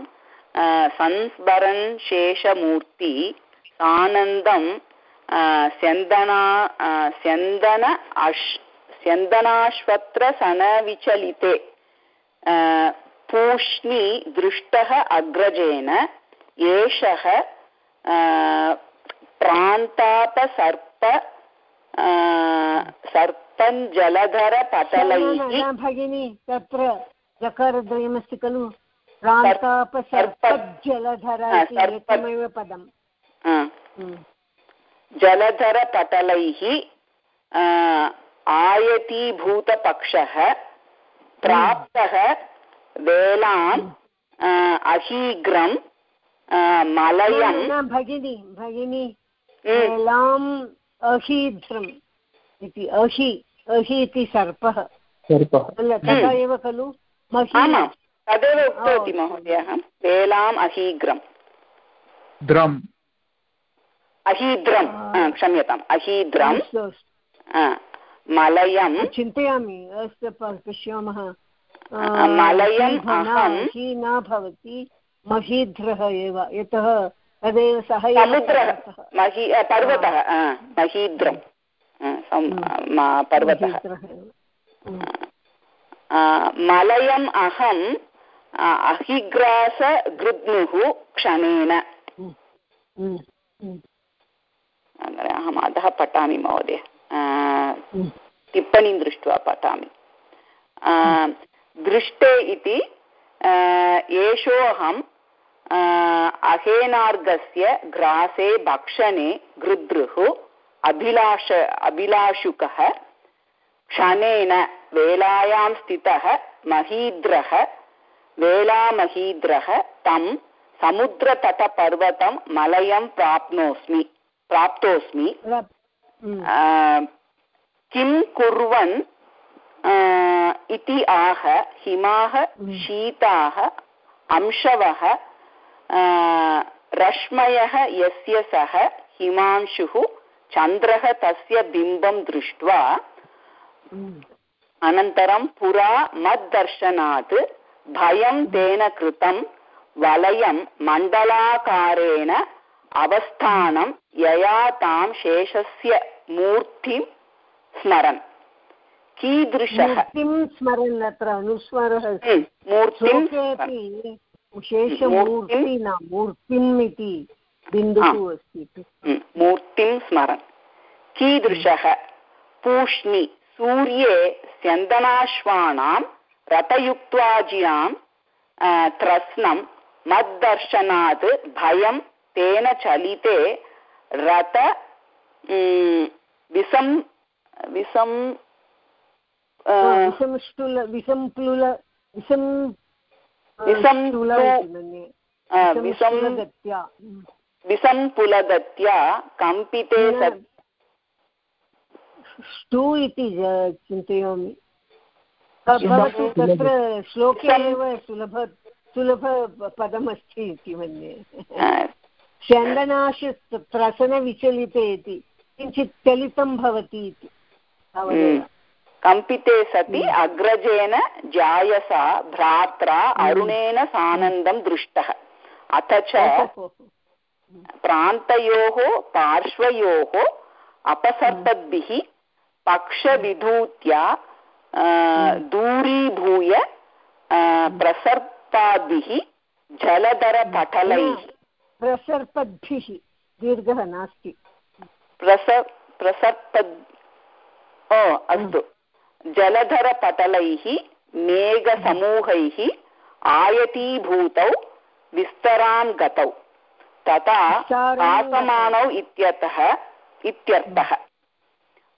[SPEAKER 4] संस्मरन् शेषमूर्ति सानन्दं स्यन्दना स्यन्दन अश् स्यन्दनाश्वत्रसनविचलिते पूष्णी दृष्टः अग्रजेन एषः प्रान्तापसर्प सर्पञ्जलधरपटलैः
[SPEAKER 2] भगिनी तत्र जकारद्वयमस्ति खलु? प्रान्तापसर्पजलधर एकमेव पदम्।
[SPEAKER 4] जलधरपटलैः आयतीभूतपक्षः प्राप्तः वेलाम् अहीग्रं मलयं
[SPEAKER 2] भगिनी भगिनी वेलाम् अहीध्रम् इति अहि अहि इति सर्पः। तथा एव खलु?
[SPEAKER 4] तदेव उक्तवती महोदय। वेलाम् अहीग्रम्
[SPEAKER 1] द्रम्।
[SPEAKER 4] अहीद्रं क्षम्यताम्। अहीद्रं मलयं
[SPEAKER 2] चिन्तयामि। अस्तु पश्यामः।
[SPEAKER 4] मलयम्
[SPEAKER 2] न भवति। महीध्रः एव यतः तदेव सः।
[SPEAKER 4] पर्वतः महीद्रं पर्वतः। मलयम् अहम् अहिग्रासगृद्नुः क्षणेन। अहम् अधः पठामि महोदय। टिप्पणीं दृष्ट्वा पठामि। दृष्टे इति एषोऽहम् अहेनार्गस्य ग्रासे भक्षणे गृदृः अभिलाष अभिलाषुकः क्षणेन वेलायां स्थितः महीद्रः वेलामहीद्रः तं समुद्रतटपर्वतं मलयं प्राप्नोस्मि प्राप्तोऽस्मि किं कुर्वन् इति आह हिमाः शीताः अंशवः रश्मयः यस्य सः हिमांशुः चन्द्रः तस्य बिम्बं दृष्ट्वा अनन्तरं पुरा मद्दर्शनात् भयं तेन कृतं वलयं मण्डलाकारेण अवस्थानं यया तां शेषस्य मूर्तिं स्मरन्। कीदृशः?
[SPEAKER 2] स्मरन् अत्र अनुस्वारः।
[SPEAKER 4] मूर्तिं
[SPEAKER 2] शेषमूर्ति न मूर्तिम् इति बिन्दुः अस्ति
[SPEAKER 4] मूर्तिं स्मरन्। कीदृशः? पूष्णि सूर्ये स्यन्दनाश्वानां रथयुक्त्वाजिनां त्रस्नं मद्दर्शनात् भयं तेन चलिते रथ विसं विसं
[SPEAKER 2] विसंष्टुल विसंप्लुल विसं
[SPEAKER 4] विसम्पुलगत्या कम्पिते
[SPEAKER 2] स्टु इति चिन्तयामि भवतु तत्र श्लोके एव सुलभ सुलभपदमस्ति इति मन्ये स्यन्दनाश प्रसनविचलिते इति किञ्चित् चलितं भवति इति
[SPEAKER 4] कम्पिते सति अग्रजेन जायसा भ्रात्रा अरुणेन सानन्दं दृष्टः। अथ च प्रान्तयोः पार्श्वयोः अपसर्पद्भिः पक्षविधूत्या दूरीभूय प्रसर्पाद्भिः जलधरपटलैः।
[SPEAKER 2] प्रसर्पद्भिः दीर्घः नास्ति।
[SPEAKER 4] प्रसर् प्रसर्पद् ओ अस्तु। जलधरपटलैः मेघसमूहैः आयतीभूतौ विस्तरां गतौ। तथा आसमानौ इत्यतः इत्यर्थः।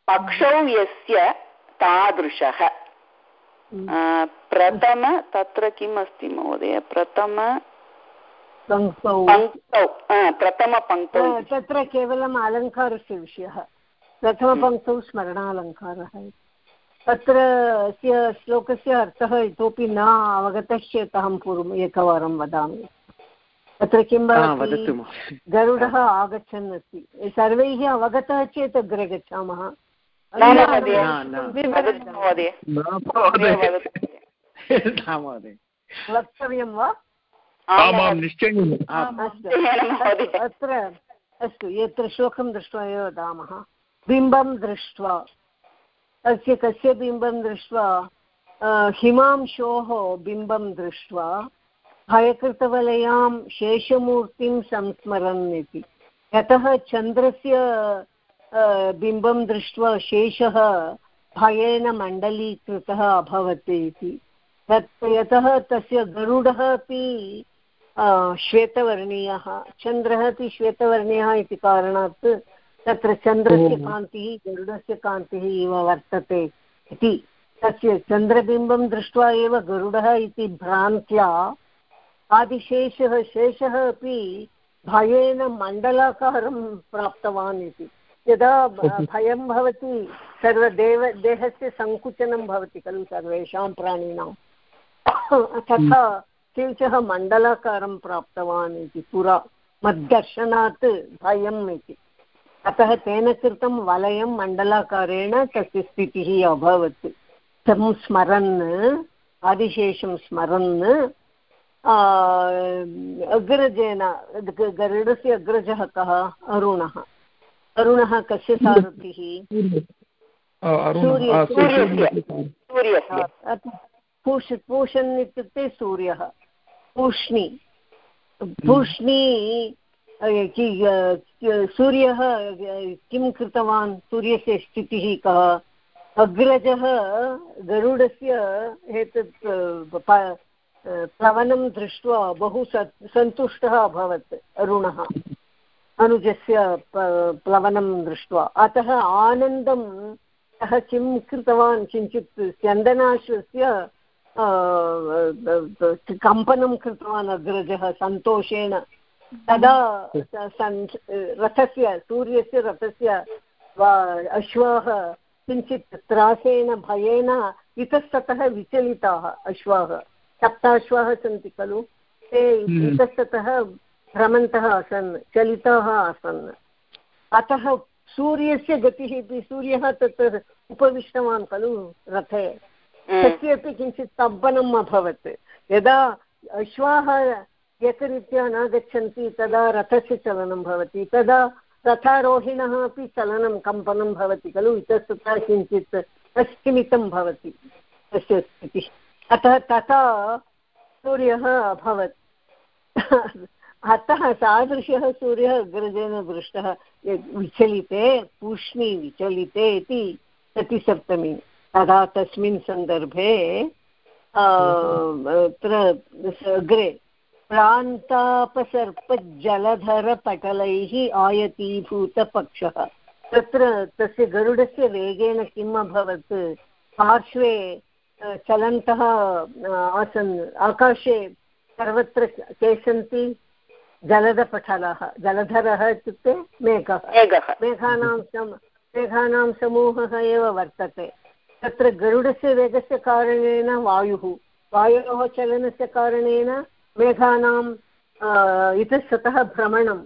[SPEAKER 4] पक्षौ यस्य तादृशः। प्रथम तत्र किम् अस्ति महोदय? प्रथम पङ्क्तौ। प्रथमपङ्क्तौ
[SPEAKER 2] तत्र केवलम् अलङ्कारस्य विषयः। प्रथमपङ्क्तौ स्मरणालङ्कारः तत्र अस्य श्लोकस्य अर्थः इतोपि न अवगतश्चेत् अहं पूर्वम् एकवारं वदामि। तत्र किं भवति? गरुडः आगच्छन् अस्ति। सर्वैः अवगतः चेत् अग्रे गच्छामः। वक्तव्यं वा? अत्र अस्तु। यत्र श्लोकं दृष्ट्वा एव वदामः। बिम्बं दृष्ट्वा। अस्य कस्य बिम्बं दृष्ट्वा? हिमांशोः बिम्बं दृष्ट्वा भयकृतवलयां शेषमूर्तिं संस्मरन् इति यतः चन्द्रस्य बिम्बं दृष्ट्वा शेषः भयेन मण्डलीकृतः अभवत् इति। तत् यतः तस्य गरुडः अपि श्वेतवर्णीयः। चन्द्रः अपि श्वेतवर्णीयः इति कारणात् तत्र चन्द्रस्य कान्तिः गरुडस्य कान्तिः इव वर्तते इति। तस्य चन्द्रबिम्बं दृष्ट्वा एव गरुडः इति भ्रान्त्या आदिशेषः शेषः अपि भयेन मण्डलाकारं प्राप्तवान् इति। यदा भयं भवति सर्वदेव देहस्य सङ्कुचनं भवति खलु सर्वेषां प्राणिनां। तथा शेषः मण्डलाकारं प्राप्तवान् इति पुरा मद्दर्शनात् भयम् इति। अतः तेन कृतं वलयं मण्डलाकारेण तस्य स्थितिः अभवत्। तं स्मरन् आदिशेषं स्मरन् अग्रजेन गरुडस्य अग्रजः कः? अरुणः। अरुणः कस्य सारथिः? पूष पूषन् इत्युक्ते सूर्यः। पूष्णि। पूष्णि सूर्यः किं कृतवान्? सूर्यस्य स्थितिः कः? अग्रजः गरुडस्य एतत् प्लवनं दृष्ट्वा बहु सन्तुष्टः अभवत् अरुणः। अनुजस्य प्लवनं दृष्ट्वा। अतः आनन्दं सः किं कृतवान्? किञ्चित् स्यन्दनाश्वस्य कम्पनं कृतवान् अग्रजः सन्तोषेण। तदा रथस्य सूर्यस्य रथस्य अश्वाः किञ्चित् त्रासेन भयेन इतस्ततः विचलिताः अश्वाः। सप्ताश्वाः सन्ति खलु? ते इतस्ततः भ्रमन्तः आसन् चलिताः आसन्। अतः सूर्यस्य गतिः अपि सूर्यः तत्र उपविष्टवान् खलु रथे। तस्य अपि किञ्चित् स्तम्भनम् अभवत्। यदा अश्वाः एकरीत्या न गच्छन्ति तदा रथस्य चलनं भवति तदा रथारोहिणः अपि चलनं कम्पनं भवति खलु? इतस्ततः किञ्चित् अस्तिमितं भवति तस्य स्थितिः। अतः तथा सूर्यः अभवत्। अतः तादृशः सूर्यः अग्रजेन दृष्टः विचलिते पूष्णि विचलिते इति सतिसप्तमी तदा तस्मिन् सन्दर्भे अत्र अग्रे प्रान्तापसर्पजलधरपटलैः आयतीभूतपक्षः। तत्र तस्य गरुडस्य वेगेन किम् अभवत्? पार्श्वे चलन्तः आसन् आकाशे सर्वत्र के सन्ति? जलदपटलः जलधरः इत्युक्ते मेघः। मेघानां सम मेघानां समूहः एव वर्तते। तत्र गरुडस्य वेगस्य कारणेन वायुः वायोः चलनस्य कारणेन मेघानां इतस्ततः भ्रमणं,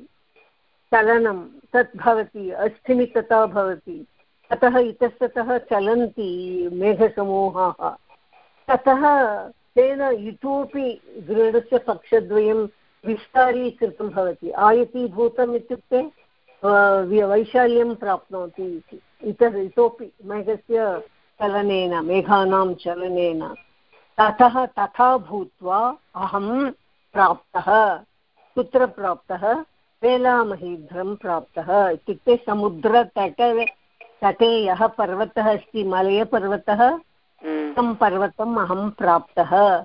[SPEAKER 2] चलनं तत् भवति अस्थिमितता भवति। अतः इतस्ततः चलन्ति मेघसमूहाः। ततः तेन इतोपि गरुडस्य पक्षद्वयं विस्तारीकृतं भवति। आयतीभूतम् इत्युक्ते वैशाल्यं प्राप्नोति इति। इतः इतोपि मेघस्य चलनेन, मेघानां चलनेन। ततः तथा भूत्वा अहं प्राप्तः कुत्र प्राप्तः वेलामहीध्रं प्राप्तः। इत्युक्ते समुद्रतटे तटे यः पर्वतः अस्ति मलयपर्वतः हम्म। तं पर्वतम् अहं प्राप्तः।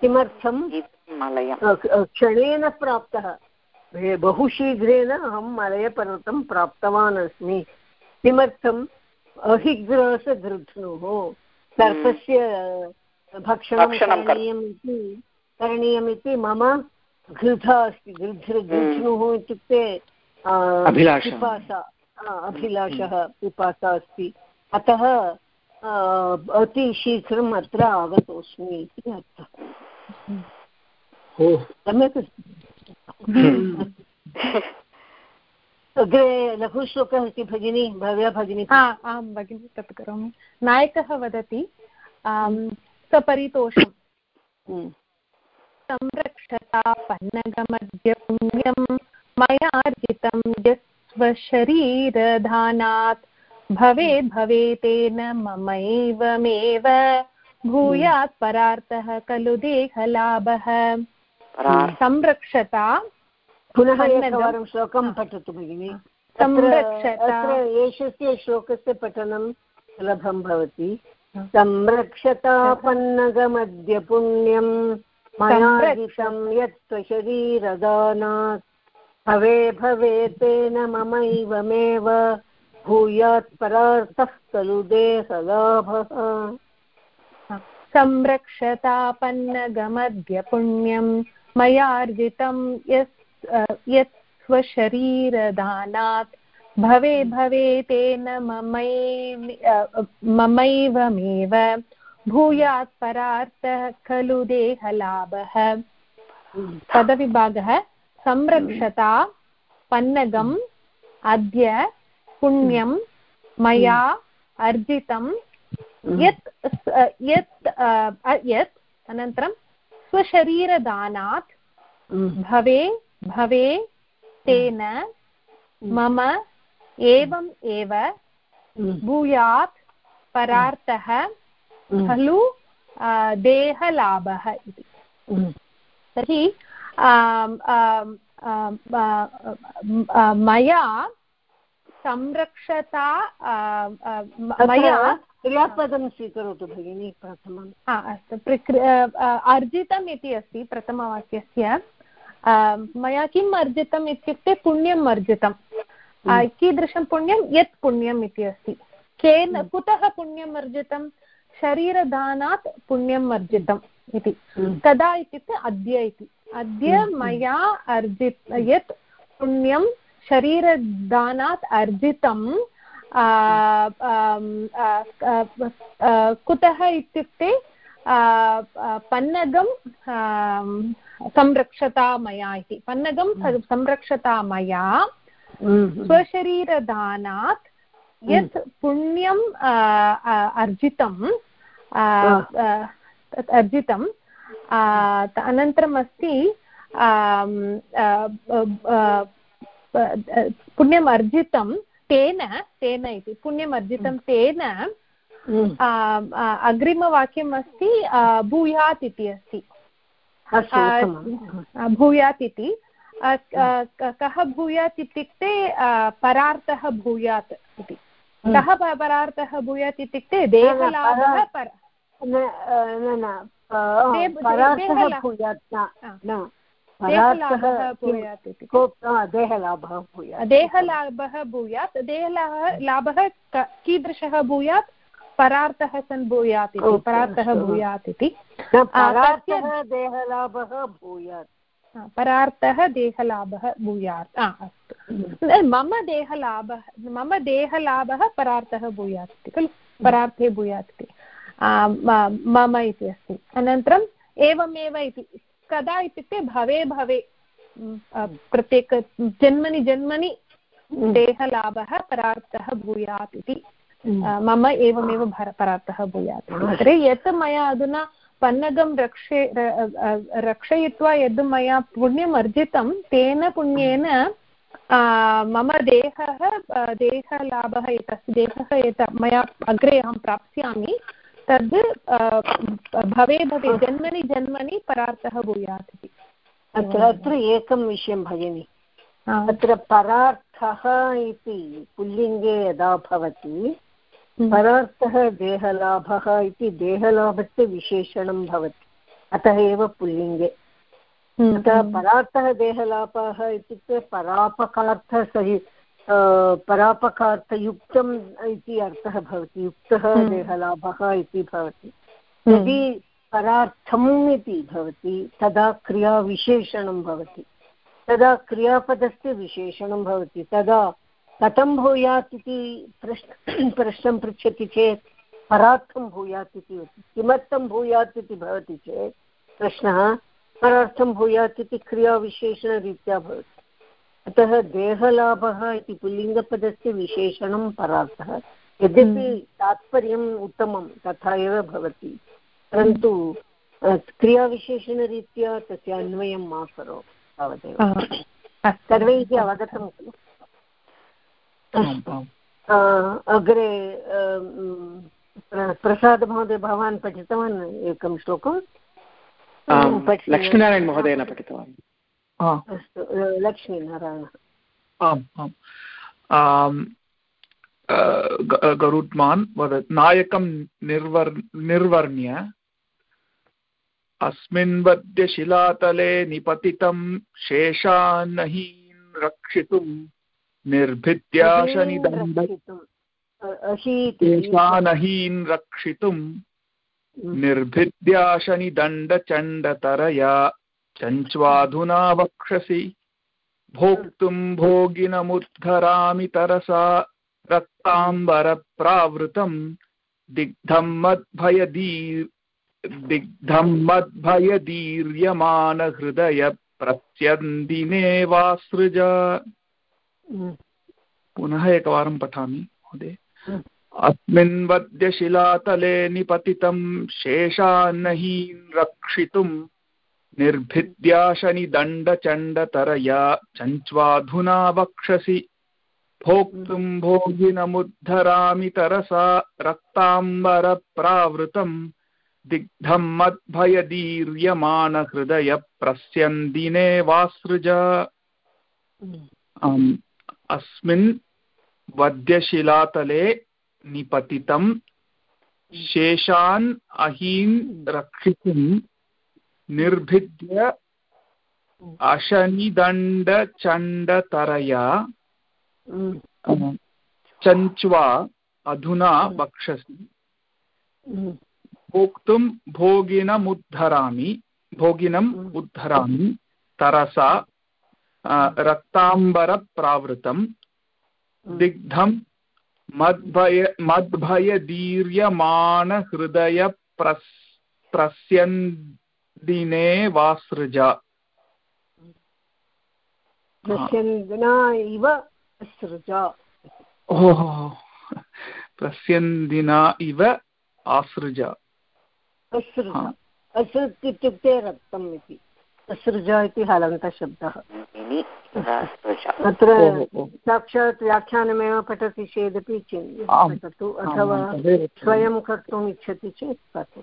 [SPEAKER 2] किमर्थं? क्षणेन प्राप्तः। बहु शीघ्रेण अहं मलयपर्वतं प्राप्तवान् अस्मि। किमर्थं अहिग्रासघृध्नुः सर्पस्य भक्षणं करणीयमिति मम घृधा अस्ति गृध्र गृध्नुः इत्युक्ते पिपासा अभिलाषः पिपासा अस्ति। अतः अतिशीघ्रम् अत्र आगतोऽस्मि इति अर्थः। सम्यक् *laughs* अग्रे लघुश्लोकः अस्ति भगिनी भव्या भगिनी।
[SPEAKER 6] आं भगिनी तत् करोमि। नायकः वदति सपरितोषं हम्म। संरक्षता पन्नगमद्य पुण्यं मया अर्जितं यत्
[SPEAKER 7] स्वशरीरधानात् भवे भवेतेन ममैवमेव। भूयात् परार्थः खलु देहलाभः। संरक्षता
[SPEAKER 2] पुनः एकवारं श्लोकं पठतु भगिनि। अत्र एषस्य श्लोकस्य पठनं सुलभं भवति। संरक्षतापन्नगमद्य पुण्यं मयाजितं यत् स्वशरीरदानात् भवे भवे तेन ममैवमेव भूयात् परार्थः खलु देहलाभः
[SPEAKER 7] संरक्षतापन्नगमद्य पुण्यं मयार्जितं यत् यत् स्वशरीरदानात् भवे भवे तेन ममैवमेव भूयात् परार्थः खलु देहलाभः। पदविभागः संरक्षता पन्नगम् अद्य पुण्यं मया अर्जितं यत् यत् यत् अनन्तरं स्वशरीरदानात् भवे भवे तेन मम एवम् एव भूयात् परार्थः खलु देहलाभः इति। तर्हि मया संरक्षता
[SPEAKER 2] मया क्रियापदं स्वीकरोतु भगिनि प्रथमम्।
[SPEAKER 7] अस्तु। अर्जितम् इति अस्ति प्रथमवाक्यस्य। मया किम् अर्जितम् इत्युक्ते पुण्यम् अर्जितं कीदृशं पुण्यं? यत् पुण्यम् इति अस्ति। केन कुतः पुण्यम् अर्जितं शरीरदानात् पुण्यम् अर्जितम् इति। कदा इत्युक्ते अद्य इति। अद्य मया अर्जित यत् पुण्यं शरीरदानात् अर्जितं कुतः इत्युक्ते पन्नगं संरक्षता मया इति। पन्नगं संरक्षता मया स्वशरीरदानात् यत् पुण्यम् अर्जितं अर्जितं अनन्तरम् अस्ति पुण्यम् अर्जितं तेन तेन इति पुण्यम् अर्जितं तेन अग्रिमवाक्यम् अस्ति भूयात् इति अस्ति। भूयात् इति। कः भूयात् इत्युक्ते परार्थः भूयात् इति। कः परार्थः भूयात् इत्युक्ते देहलाभः पर देहलाभः भूयात् देहलाभः लाभः कीदृशः भूयात्? परार्थः सन् भूयात् इति। परार्थः भूयात् इति।
[SPEAKER 2] देहलाभः भूयात्।
[SPEAKER 7] परार्थः देहलाभः भूयात्। अस्तु। मम देहलाभः मम देहलाभः परार्थः भूयात् इति खलु? परार्थे भूयात् इति। मम इति अस्ति। अनन्तरम् एवमेव इति। कदा इत्युक्ते भवे भवे प्रत्येक जन्मनि जन्मनि देहलाभः परार्थः भूयात् इति। मम एवमेव परार्थः भूयात् तर्हि यत् मया अधुना पन्नगं रक्षे रक्षयित्वा यद् मया पुण्यम् अर्जितं तेन पुण्येन मम देहः देहलाभः एतस्य देहः एत मया अग्रे अहं प्राप्स्यामि तद् भवे भवे जन्मनि जन्मनि परार्थः भूयात् इति।
[SPEAKER 2] अत्र अत्र एकं विषयं भगिनि। अत्र परार्थः इति पुल्लिङ्गे यदा भवति हम्म। परार्थः देहलाभः इति देहलाभस्य विशेषणं भवति। अतः एव पुल्लिङ्गे। हम्म, अतः हम्म। परार्थः देहलाभः इत्युक्ते परापकार्थसहि परापकार्थयुक्तम् इति अर्थः भवति। युक्तः देहलाभः इति भवति। यदि परार्थम् इति भवति तदा क्रियाविशेषणं भवति। तदा क्रियापदस्य विशेषणं भवति। तदा कथं भूयात् इति प्रश्न प्रश्नं पृच्छति चेत् परार्थं भूयात् इति किमर्थं भूयात् इति भवति चेत् प्रश्नः परार्थं भूयात् इति क्रियाविशेषणरीत्या भवति। अतः देहलाभः इति पुल्लिङ्गपदस्य विशेषणं परार्थः। यद्यपि हम्म। तात्पर्यम् उत्तमं तथा एव भवति। परन्तु क्रियाविशेषणरीत्या तस्य अन्वयं मा करो तावदेव सर्वैः अवगतं खलु? अग्रे प्रसादमहोदय भवान् पठितवान् एकं श्लोकं
[SPEAKER 3] लक्ष्मीनारायण महोदयेन पठितवान्।
[SPEAKER 2] अस्तु लक्ष्मीनारायणः।
[SPEAKER 1] आम् आम्। गरुड्मान् वदत् नायकं निर्वर् निर्वर्ण्य अस्मिन् वद्यशिलातले निपतितं शेषान्नहीन् रक्षितुं निर्भिद्याशनिदण्ड शेषानहीन् रक्षितुं निर्भिद्याशनिदण्डचण्डतरया चञ्च्वाधुना वक्षसि। भोक्तुं भोगिनमुद्धरामि तरसा। रक्ताम्बरप्रावृतं दिग्धं मद्भयदीर् दिग्धं मद्भयदीर्यमानहृदयप्रत्यन्दिनेवासृज पुनः एकवारं पठामि महोदय। अस्मिन् वद्यशिलातले निपतितं शेषान्नहीन् रक्षितुं निर्भिद्याशनिदण्डचण्डतरया चञ्च्वाधुना वक्षसि। भोक्तुं भोगिनमुद्धरामि तरसा रक्ताम्बरप्रावृतं दिग्धं मद्भयदीर्यमानहृदयप्रस्यन्दिने वासृज। अस्मिन् वद्यशिलातले निपतितं। शेषान् अहीन् रक्षितुं निर्भिद्य अशनिदण्डचण्डतरया चञ्च्वा अधुना वक्षसि। भोक्तुं भोगिनमुद्धरामि भोगिनम् उद्धरामि तरसा रक्ताम्बरप्रावृतं दिग्धं मद्भय मद्भयदीर्यमाणहृदयप्रस् प्रस्यन्दिने वासृज
[SPEAKER 2] प्रस्यन्दिना इव सृज
[SPEAKER 1] ओहो प्रस्यन्दिना इव आसृज
[SPEAKER 2] असृज असृत् इत्युक्ते रक्तम् इति असृज इति हलन्तशब्दः अत्र साक्षात् व्याख्यानमेव पठति चेदपि पठतु अथवा स्वयं कर्तुम् इच्छति चेत् पठतु।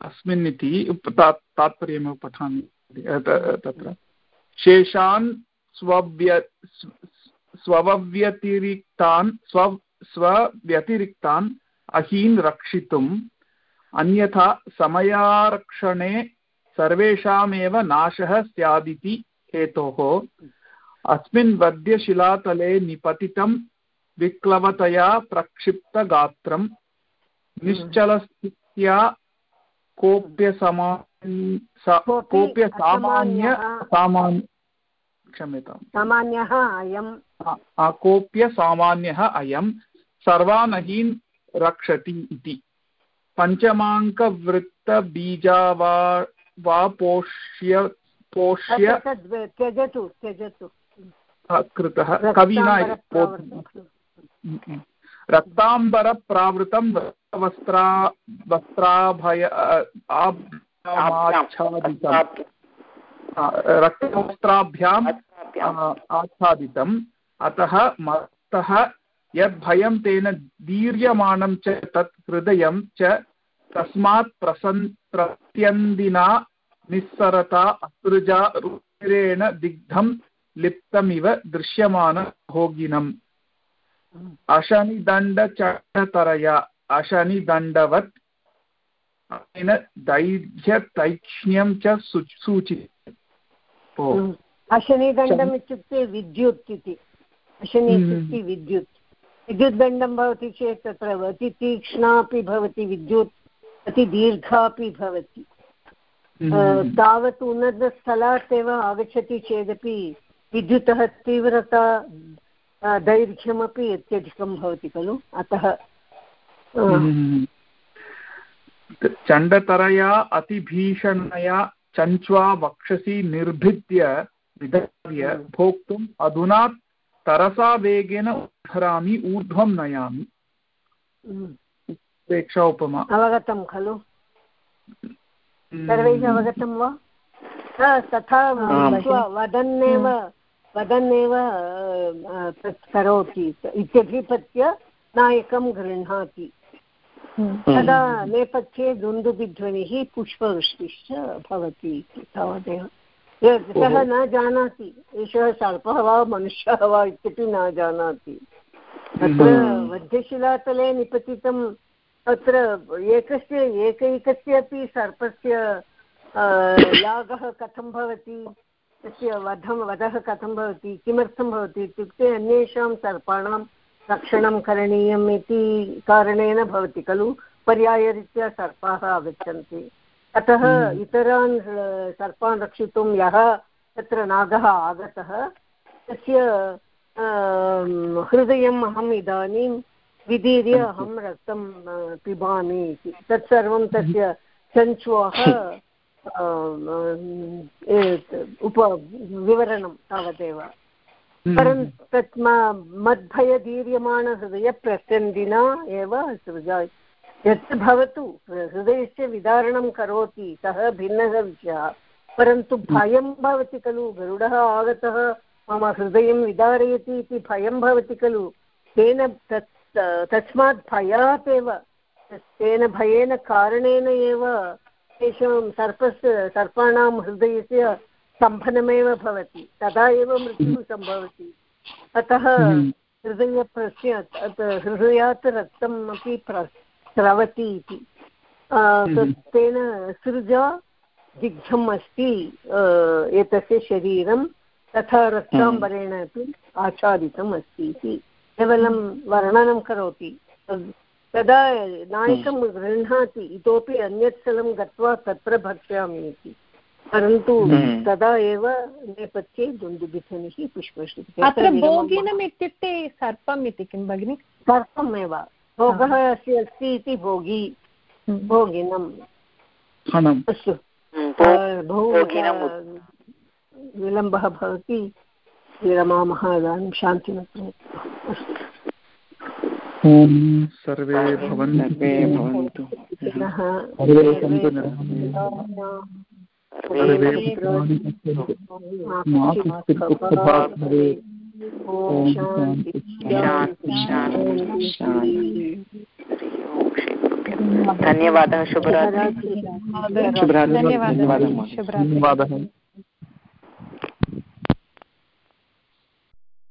[SPEAKER 1] अस्मिन् इति तात्पर्यमेव पठामि। तत्र। शेषान् स्वव्य स्वव्यतिरिक्तान् स्व स्वव्यतिरिक्तान् अहीन् रक्षितुम् अन्यथा समयारक्षणे सर्वेषामेव नाशः स्यादिति हेतोः। अस्मिन् वद्यशिलातले निपतितं विक्लवतया प्रक्षिप्तगात्रं निश्चलस्थित्या कोऽप्यसमा कोऽप्यसामान्य सामान्य क्षम्यतां।
[SPEAKER 2] सामान्यः अयं
[SPEAKER 1] सर्वानहीन् रक्षति इति। पञ्चमाङ्कवृत्तबीजा वा पोष्य पोष्य
[SPEAKER 2] त्यजतु त्यजतु।
[SPEAKER 1] कृतः। कविना रक्ताम्बरप्रावृतं वस्त्रा वस्त्राभय आच्छादितं रक्तवस्त्राभ्याम् आच्छादितम्। अतः मतः यद्भयं तेन दीर्यमाणं च तत् हृदयं च तस्मात् प्रसन् प्रत्यन्दिना निस्सरता असृजा रुचिरेण दिग्धं लिप्तमिव दृश्यमान भोगिनम्। अशनिदण्डचटतरया अशनिदण्डवत् अनेन दैर्घ्यतैक्ष्ण्यं च सूचितम्।
[SPEAKER 2] अशनिदण्डम् इत्युक्ते विद्युत् इति। अशनि इत्युक्ते विद्युत्। विद्युद्दण्डं भवति चेत् तत्र अति तीक्ष्णापि भवति विद्युत्। अति दीर्घापि भवति। तावत् उन्नतस्थलात् एव आगच्छति चेदपि विद्युतः तीव्रता दैर्घ्यमपि अत्यधिकं भवति खलु अतः
[SPEAKER 1] चण्डतरया अतिभीषणया चञ्च्वा वक्षसि निर्भिद्य विधार्य भोक्तुम् अधुना तरसा वेगेन उद्धरामि ऊर्ध्वं नयामि। उपेक्षा उपमा
[SPEAKER 2] अवगतं खलु? सर्वैः अवगतं वा? तथा वदन्नेव वदन्नेव तत् करोति। इत्यभिपत्य नायकं गृह्णाति।
[SPEAKER 7] हम्म।
[SPEAKER 2] तदा नेपथ्ये दुन्दुभिध्वनिः पुष्पवृष्टिश्च भवति इति तावदेव। सः न जानाति। एषः सर्पः वा मनुष्यः वा इत्यपि न जानाति। तत्र वध्यशिलातले निपतितं तत्र एकस्य एकैकस्य अपि सर्पस्य यागः कथं भवति तस्य वधं वधः कथं भवति किमर्थं भवति इत्युक्ते अन्येषां सर्पाणां रक्षणं करणीयम् इति कारणेन भवति खलु पर्यायरीत्या सर्पाः आगच्छन्ति। अतः इतरान् सर्पान् रक्षितुं यः तत्र नागः आगतः तस्य हृदयम् अहम् इदानीं विदीर्य अहं रक्तं पिबामि इति। तत्सर्वं तस्य चञ्च्वाः उप विवरणं तावदेव। परन्तु तत् मद्भयधीर्यमाणहृदयप्रत्यन्दिना एव सृजा यत् भवतु हृदयस्य विदारणं करोति सः भिन्नः विषयः। परन्तु भयं भवति खलु गरुडः आगतः मम हृदयं विदारयति इति भयं भवति खलु। तेन तत् तस्मात् भयात् एव तेन भयेन कारणेन एव तेषां सर्पस्य सर्पाणां हृदयस्य स्तम्भनमेव भवति तदा एव मृत्युः सम्भवति। अतः हृदयप्रस्य हृदयात् रक्तम् अपि स्रवति इति। तेन सृजा दिग्धम् अस्ति एतस्य शरीरं तथा रक्ताम्बरेण अपि आच्छादितम् अस्ति इति। केवलं वर्णनं करोति। तदा नायकं गृह्णाति इतोपि अन्यत् स्थलं गत्वा तत्र भक्ष्यामि इति। परन्तु हम्म। तदा एव नेपथ्ये दुन्दुभिध्वनिः पुष्पश्रुतिः
[SPEAKER 7] अत्र भोगिनम् इत्युक्ते सर्पम् इति किं भगिनि?
[SPEAKER 2] सर्पम् एव भोगः अस्य अस्ति इति भोगी। हम्म। भोगिनम्। अस्तु। हम्म, बहु विलम्बः भवति। विरमामः इदानीं शान्तिमत्र
[SPEAKER 1] ॐ सर्वे भवन्तु। सर्वे सन्तु सर्वे
[SPEAKER 4] धन्यवादः शुभरात्रि।
[SPEAKER 3] शुभरात्रि धन्यवादः।
[SPEAKER 1] धन्यवादः।